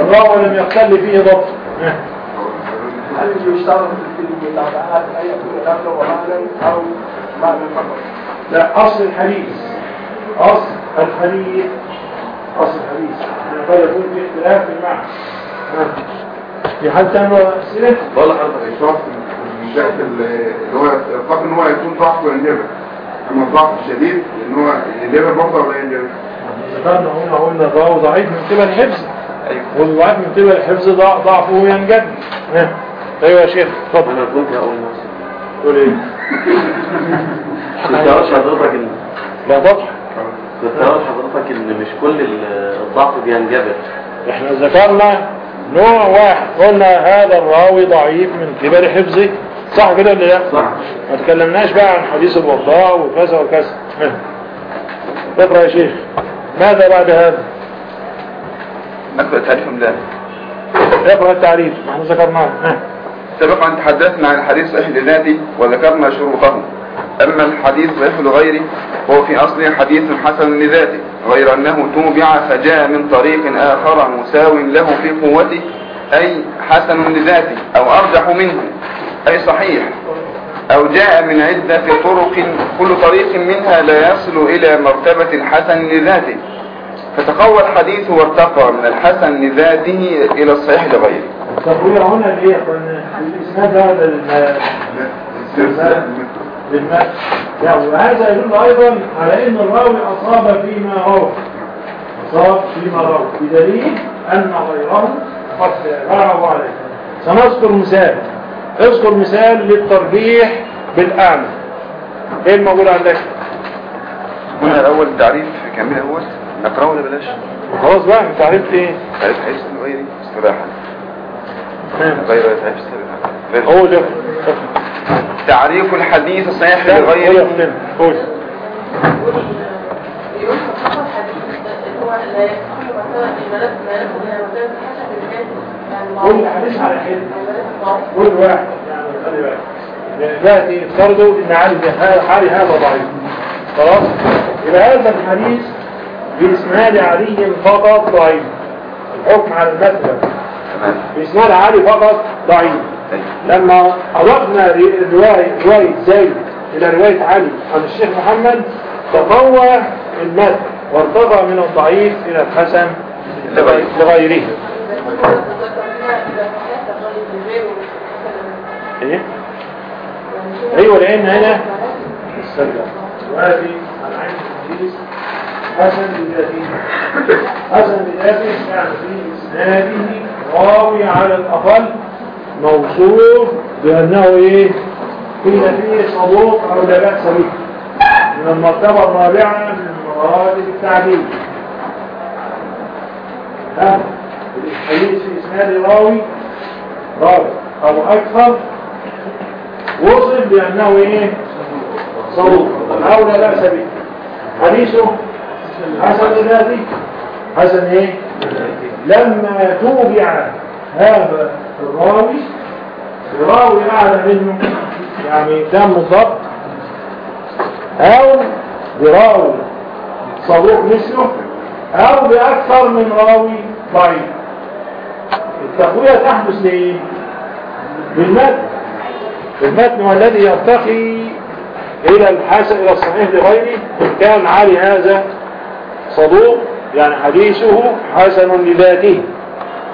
الراوي لم يختل فيه ضبط ها؟ هل يشترط في المتابعات أن يكون لفظا ومعنى أو معنى فقط؟ لا أصل الحديث أصل الحديث أصل الحديث يعني قد يكون في اختلاف في المعنى ها. في حد ثاني أسئلة؟ بقول لحضرتك الشخص من جهة اللي هو الفقر ان هو يكون ضعف وينجبر أما الضعف الشديد إن هو ينجبر برضه ولا ينجبر ذكرنا هنا قلنا الراوي ضعيف من قبل الحفظ. والضعيف من قبل الحفظ ضع- ضعفه ينجد. ها. أيوه يا شيخ اتفضل أنا كنت هقول نفسي تقول إيه؟ كنت هقول حضرتك ان لا ضبط كنت هقول حضرتك ان مش كل ال- الضعف بينجبر. إحنا ذكرنا نوع واحد قلنا هذا الراوي ضعيف من قبل حفظه. صح كده ولا لا؟ صح. ما تكلمناش بقى عن حديث الوضاء وكذا وكذا. اقرأ يا شيخ. ماذا بعد هذا؟ نقرأ تعريف ملان اقرأ التعريف. ما إحنا ذكرناه. سبق أن تحدثنا عن الحديث صحيح لذاته وذكرنا شروطه. أما الحديث صحيح لغيره فهو في أصله حديث حسن لذاته غير أنه توبع فجاء من طريق آخر مساو له في قوته أي حسن لذاته أو أرجح منه. أي صحيح. أو جاء من عدة طرق كل طريق منها لا يصل إلى مرتبة الحسن لذاته. فتقوى الحديث وارتقى من الحسن لذاته إلى الصحيح لغيره. التقوية هنا قلنا الإسناد هذا للمال يعني وهذا يدل أيضا على إن الراوي أصاب فيما روى أصاب فيما روى بدليل أن غيره قد غلبوا عليه. سنذكر مثال اذكر مثال للترجيح بالاعلى إيه الموجود عندك؟ هنا الأول تعريف كامل هو نقرأه ولا بلاش؟ خلاص بقى انت عرفت إيه؟ تعريف حديث غيري استراحة غير تعريف استراحة قول يا تعريف الحديث الصحيح فندم. قول يقول كل حديث على حد كل واحد. دلوقتي افترضوا إن حالي هذا ضعيف. خلاص؟ يبقى هذا الحديث بإسناد علي فقط ضعيف. الحكم على المذهب بإسناد علي فقط ضعيف. لما أضفنا رواية رواية زيد إلى رواية علي عن الشيخ محمد تقوى المد وارتقى من الضعيف إلى الحسن لغيره. إيه؟ أيوه لأن هنا. السلام وهذه العين الحديث. حسن بذاته حسن بذاته يعني في إسناده راوي على الأقل موصوف بأنه إيه؟ قيل فيه صدوق أو لا بأس به. من المرتبة الرابعة من مراتب التعديل ها؟ الحديث في إسناد راوي راوي. أو أكثر وصف بأنه إيه؟ صدوق. أو لا باس به حديثه حسن ذاتي. حسن إيه؟ لما توبع هذا الراوي براوي اعلى منه يعني تم الضبط أو براوي صدوق مثله أو بأكثر من راوي ضعيف. التقوية تحدث لإيه؟ بالمتن المتن هو الذي يرتقي إلى الحسن إلى الصحيح لغيره. كان علي هذا صدوق يعني حديثه حسن لذاته.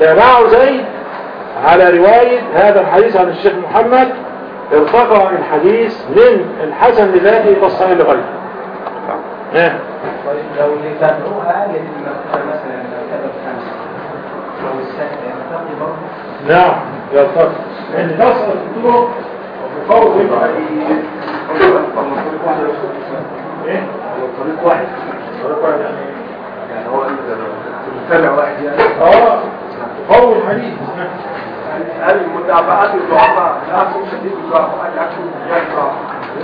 تابعه زيد على رواية هذا الحديث عن الشيخ محمد. ارتقى الحديث من الحسن لذاته إلى الصحيح لغيره. ها. لو مثلا لو كتب خمسة لو السهل يرتقي نعم. يرتقي لأن كثرة الطرق وتفوق يبقى إيه؟ طريق واحد. طريق واحد يعني يعني هو متابع واحد يعني. آه. تفوق الحديث. هل المتابعات الضعفاء لا تكون شديد الضعفاء زيادة الضعفاء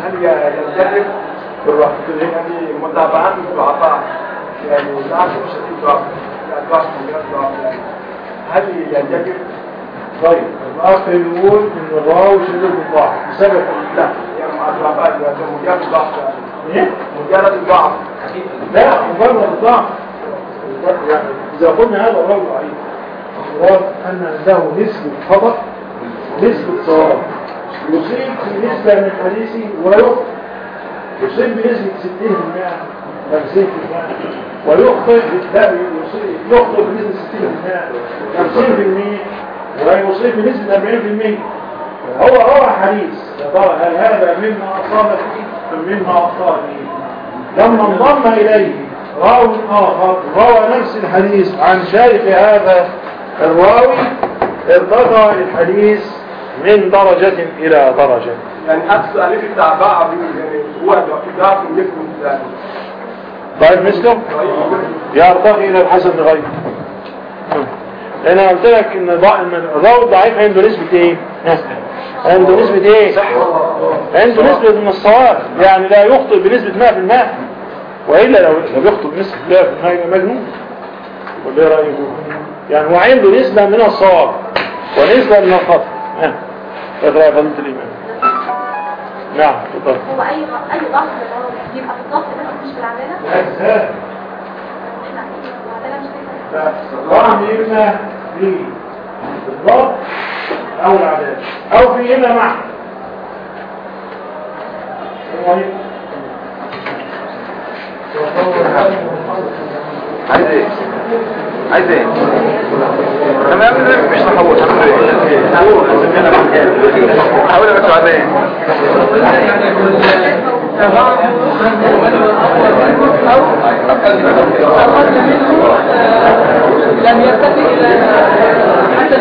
هل ينجرف بالرحمة يعني متابعات الضعفاء يعني لا تكون شديد الضعف لا ضعف من غير ضعف يعني هل ينجرف طيب الأخ يقول إن الراوي شديد الضعف بسبب لا مجرد الضعف إيه؟ مجرد الضعف. لا مجرد الضعف. إذا قلنا هذا الراوي ضعيف المراد أن عنده نسبة خطأ نسبة صواب يصيب في نسبة من حديثه ويخطئ يصيب بنسبة 60% 50% ويخطئ يخطئ بنسبة 60% 50% ويصيب بنسبة 40% هو روى حديث يا ترى هل هذا مما أصاب فيه أم مما أخطأ فيه لما انضم إليه راوي آخر روى نفس الحديث عن شيخ هذا الراوي ارتقى الحديث من درجة إلى درجة. يعني حدث ألف بتاع بعض هو ضعف الإنسان طيب مثله؟ يرتقي إلى الحسن غيره. أنا قلت لك إن ضع- إن الراوي الضعيف عنده نسبة إيه؟ ها؟ عنده نسبة إيه؟ عنده نسبة من الصواب يعني لا يخطئ بنسبة 100% وإلا لو لو يخطئ بنسبة 100% يبقى مجنون. ولا إيه رأيكم؟ يعني هو عنده نسبة من الصواب ونسبة من الخطأ. ها. اقرأ يا فضيلة الإمام نعم تفضل هو أي أي ضغط بيبقى في الضغط بس مش في العداله لا. إما في الضبط أو العدالة أو في إما مع. عايز إيه عايز إيه تمام مش تحول. حاول بس عايز إيه لم يرتقي إلى حتى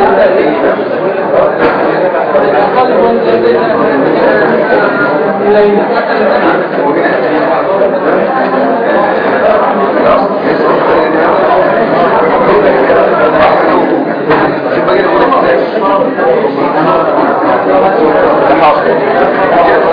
أيوه يا فتي يا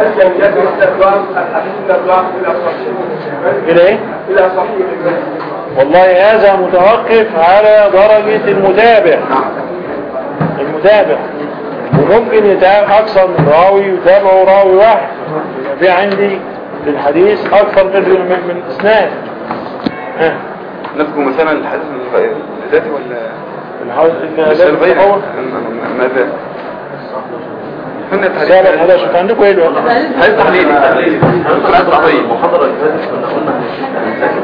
أسلم يد الاستقرار الحديث الأبلاغ إلى صحيح كده إيه إلى صحيح والله هذا متوقف على درجة المتابع. المتابع. وممكن يتابع أكثر من راوي يتابعه راوي واحد. يبقى في عندي في الحديث أكثر من من, من إسناد. ها. نذكر مثلا الحديث الذاتي ولا الحديث تطور ماذا فن التحليل. الحديث شوف عندكم إيه دلوقتي حديث تحليلي تحليلي المحاضرة اللي فاتت كنا قلنا هنذاكر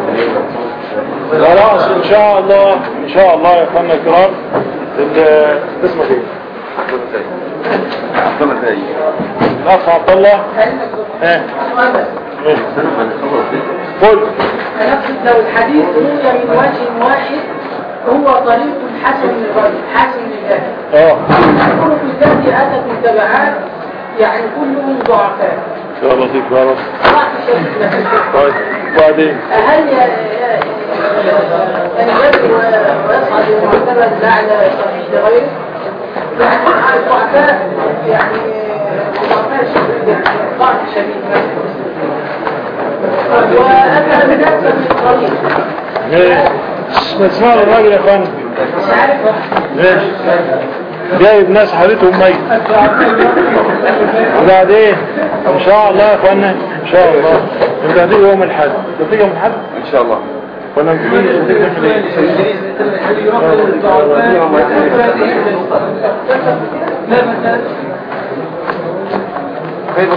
خلاص إن شاء الله إن شاء الله يا اخوانا الكرام ال- اسمك إيه؟ الاخ عبد الله ها؟ قل لو الحديث روي من وجه واحد هو طريق حسن للرجل حسن للذات آه الطرق التي اتت متبعات يعني كلهم ضعفاء يا لطيف يا رب طيب وبعدين هل ينبغي ويصعد المعتمد صحيح لغيره؟ يعني الراجل يا اخوانا مش عارف ماشي جايب ناس حالتهم ميت وبعدين ان شاء الله يا اخوانا ان شاء الله انت يوم الاحد هتيجي يوم الاحد إن شاء الله. إيه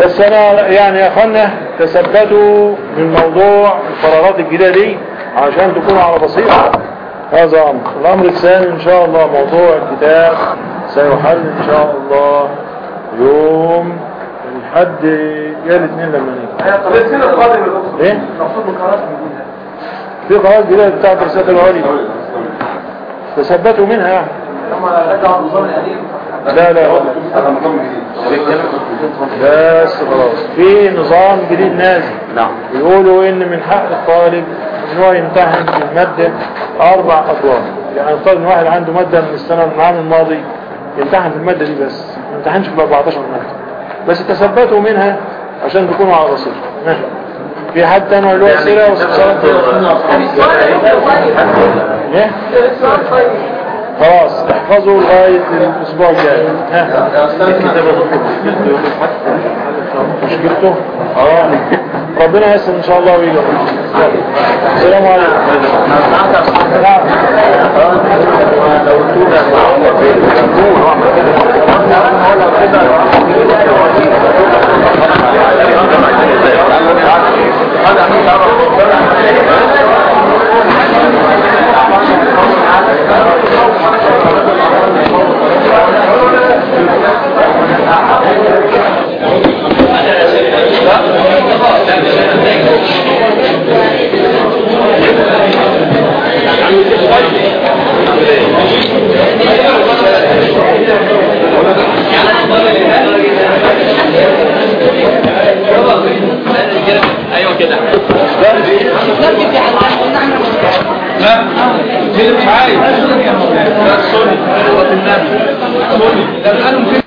بس أنا يعني يا اخوانا تثبتوا من موضوع القرارات الجديدة دي عشان تكونوا على بصيرة. هذا أمر الأمر الثاني إن شاء الله موضوع الكتاب سيحل إن شاء الله يوم الحد يا الاثنين لما نيجي. إيه؟ مقصود جديدة في قواعد جديدة بتاعت الرسالة العليا. تثبتوا منها يعني. لا لا بس خلاص. في نظام جديد نازل. نعم. يقولوا إن من حق الطالب إن هو يمتحن في المادة أربع أطوار. يعني الطالب إن واحد عنده مادة من السنة من العام الماضي يمتحن في المادة دي بس. ما يمتحنش في 14 مادة. بس تثبتوا منها عشان تكونوا على رصيد. ماشي. في حد تاني له اسئله واستفسارات إيه؟ خلاص احفظوا لغاية الأسبوع الجاي. ها. مشكلته آه. ربنا يسر إن شاء الله ويجي. السلام عليكم. أيوه كده. لا مش عايز لا سوري. سوري. لا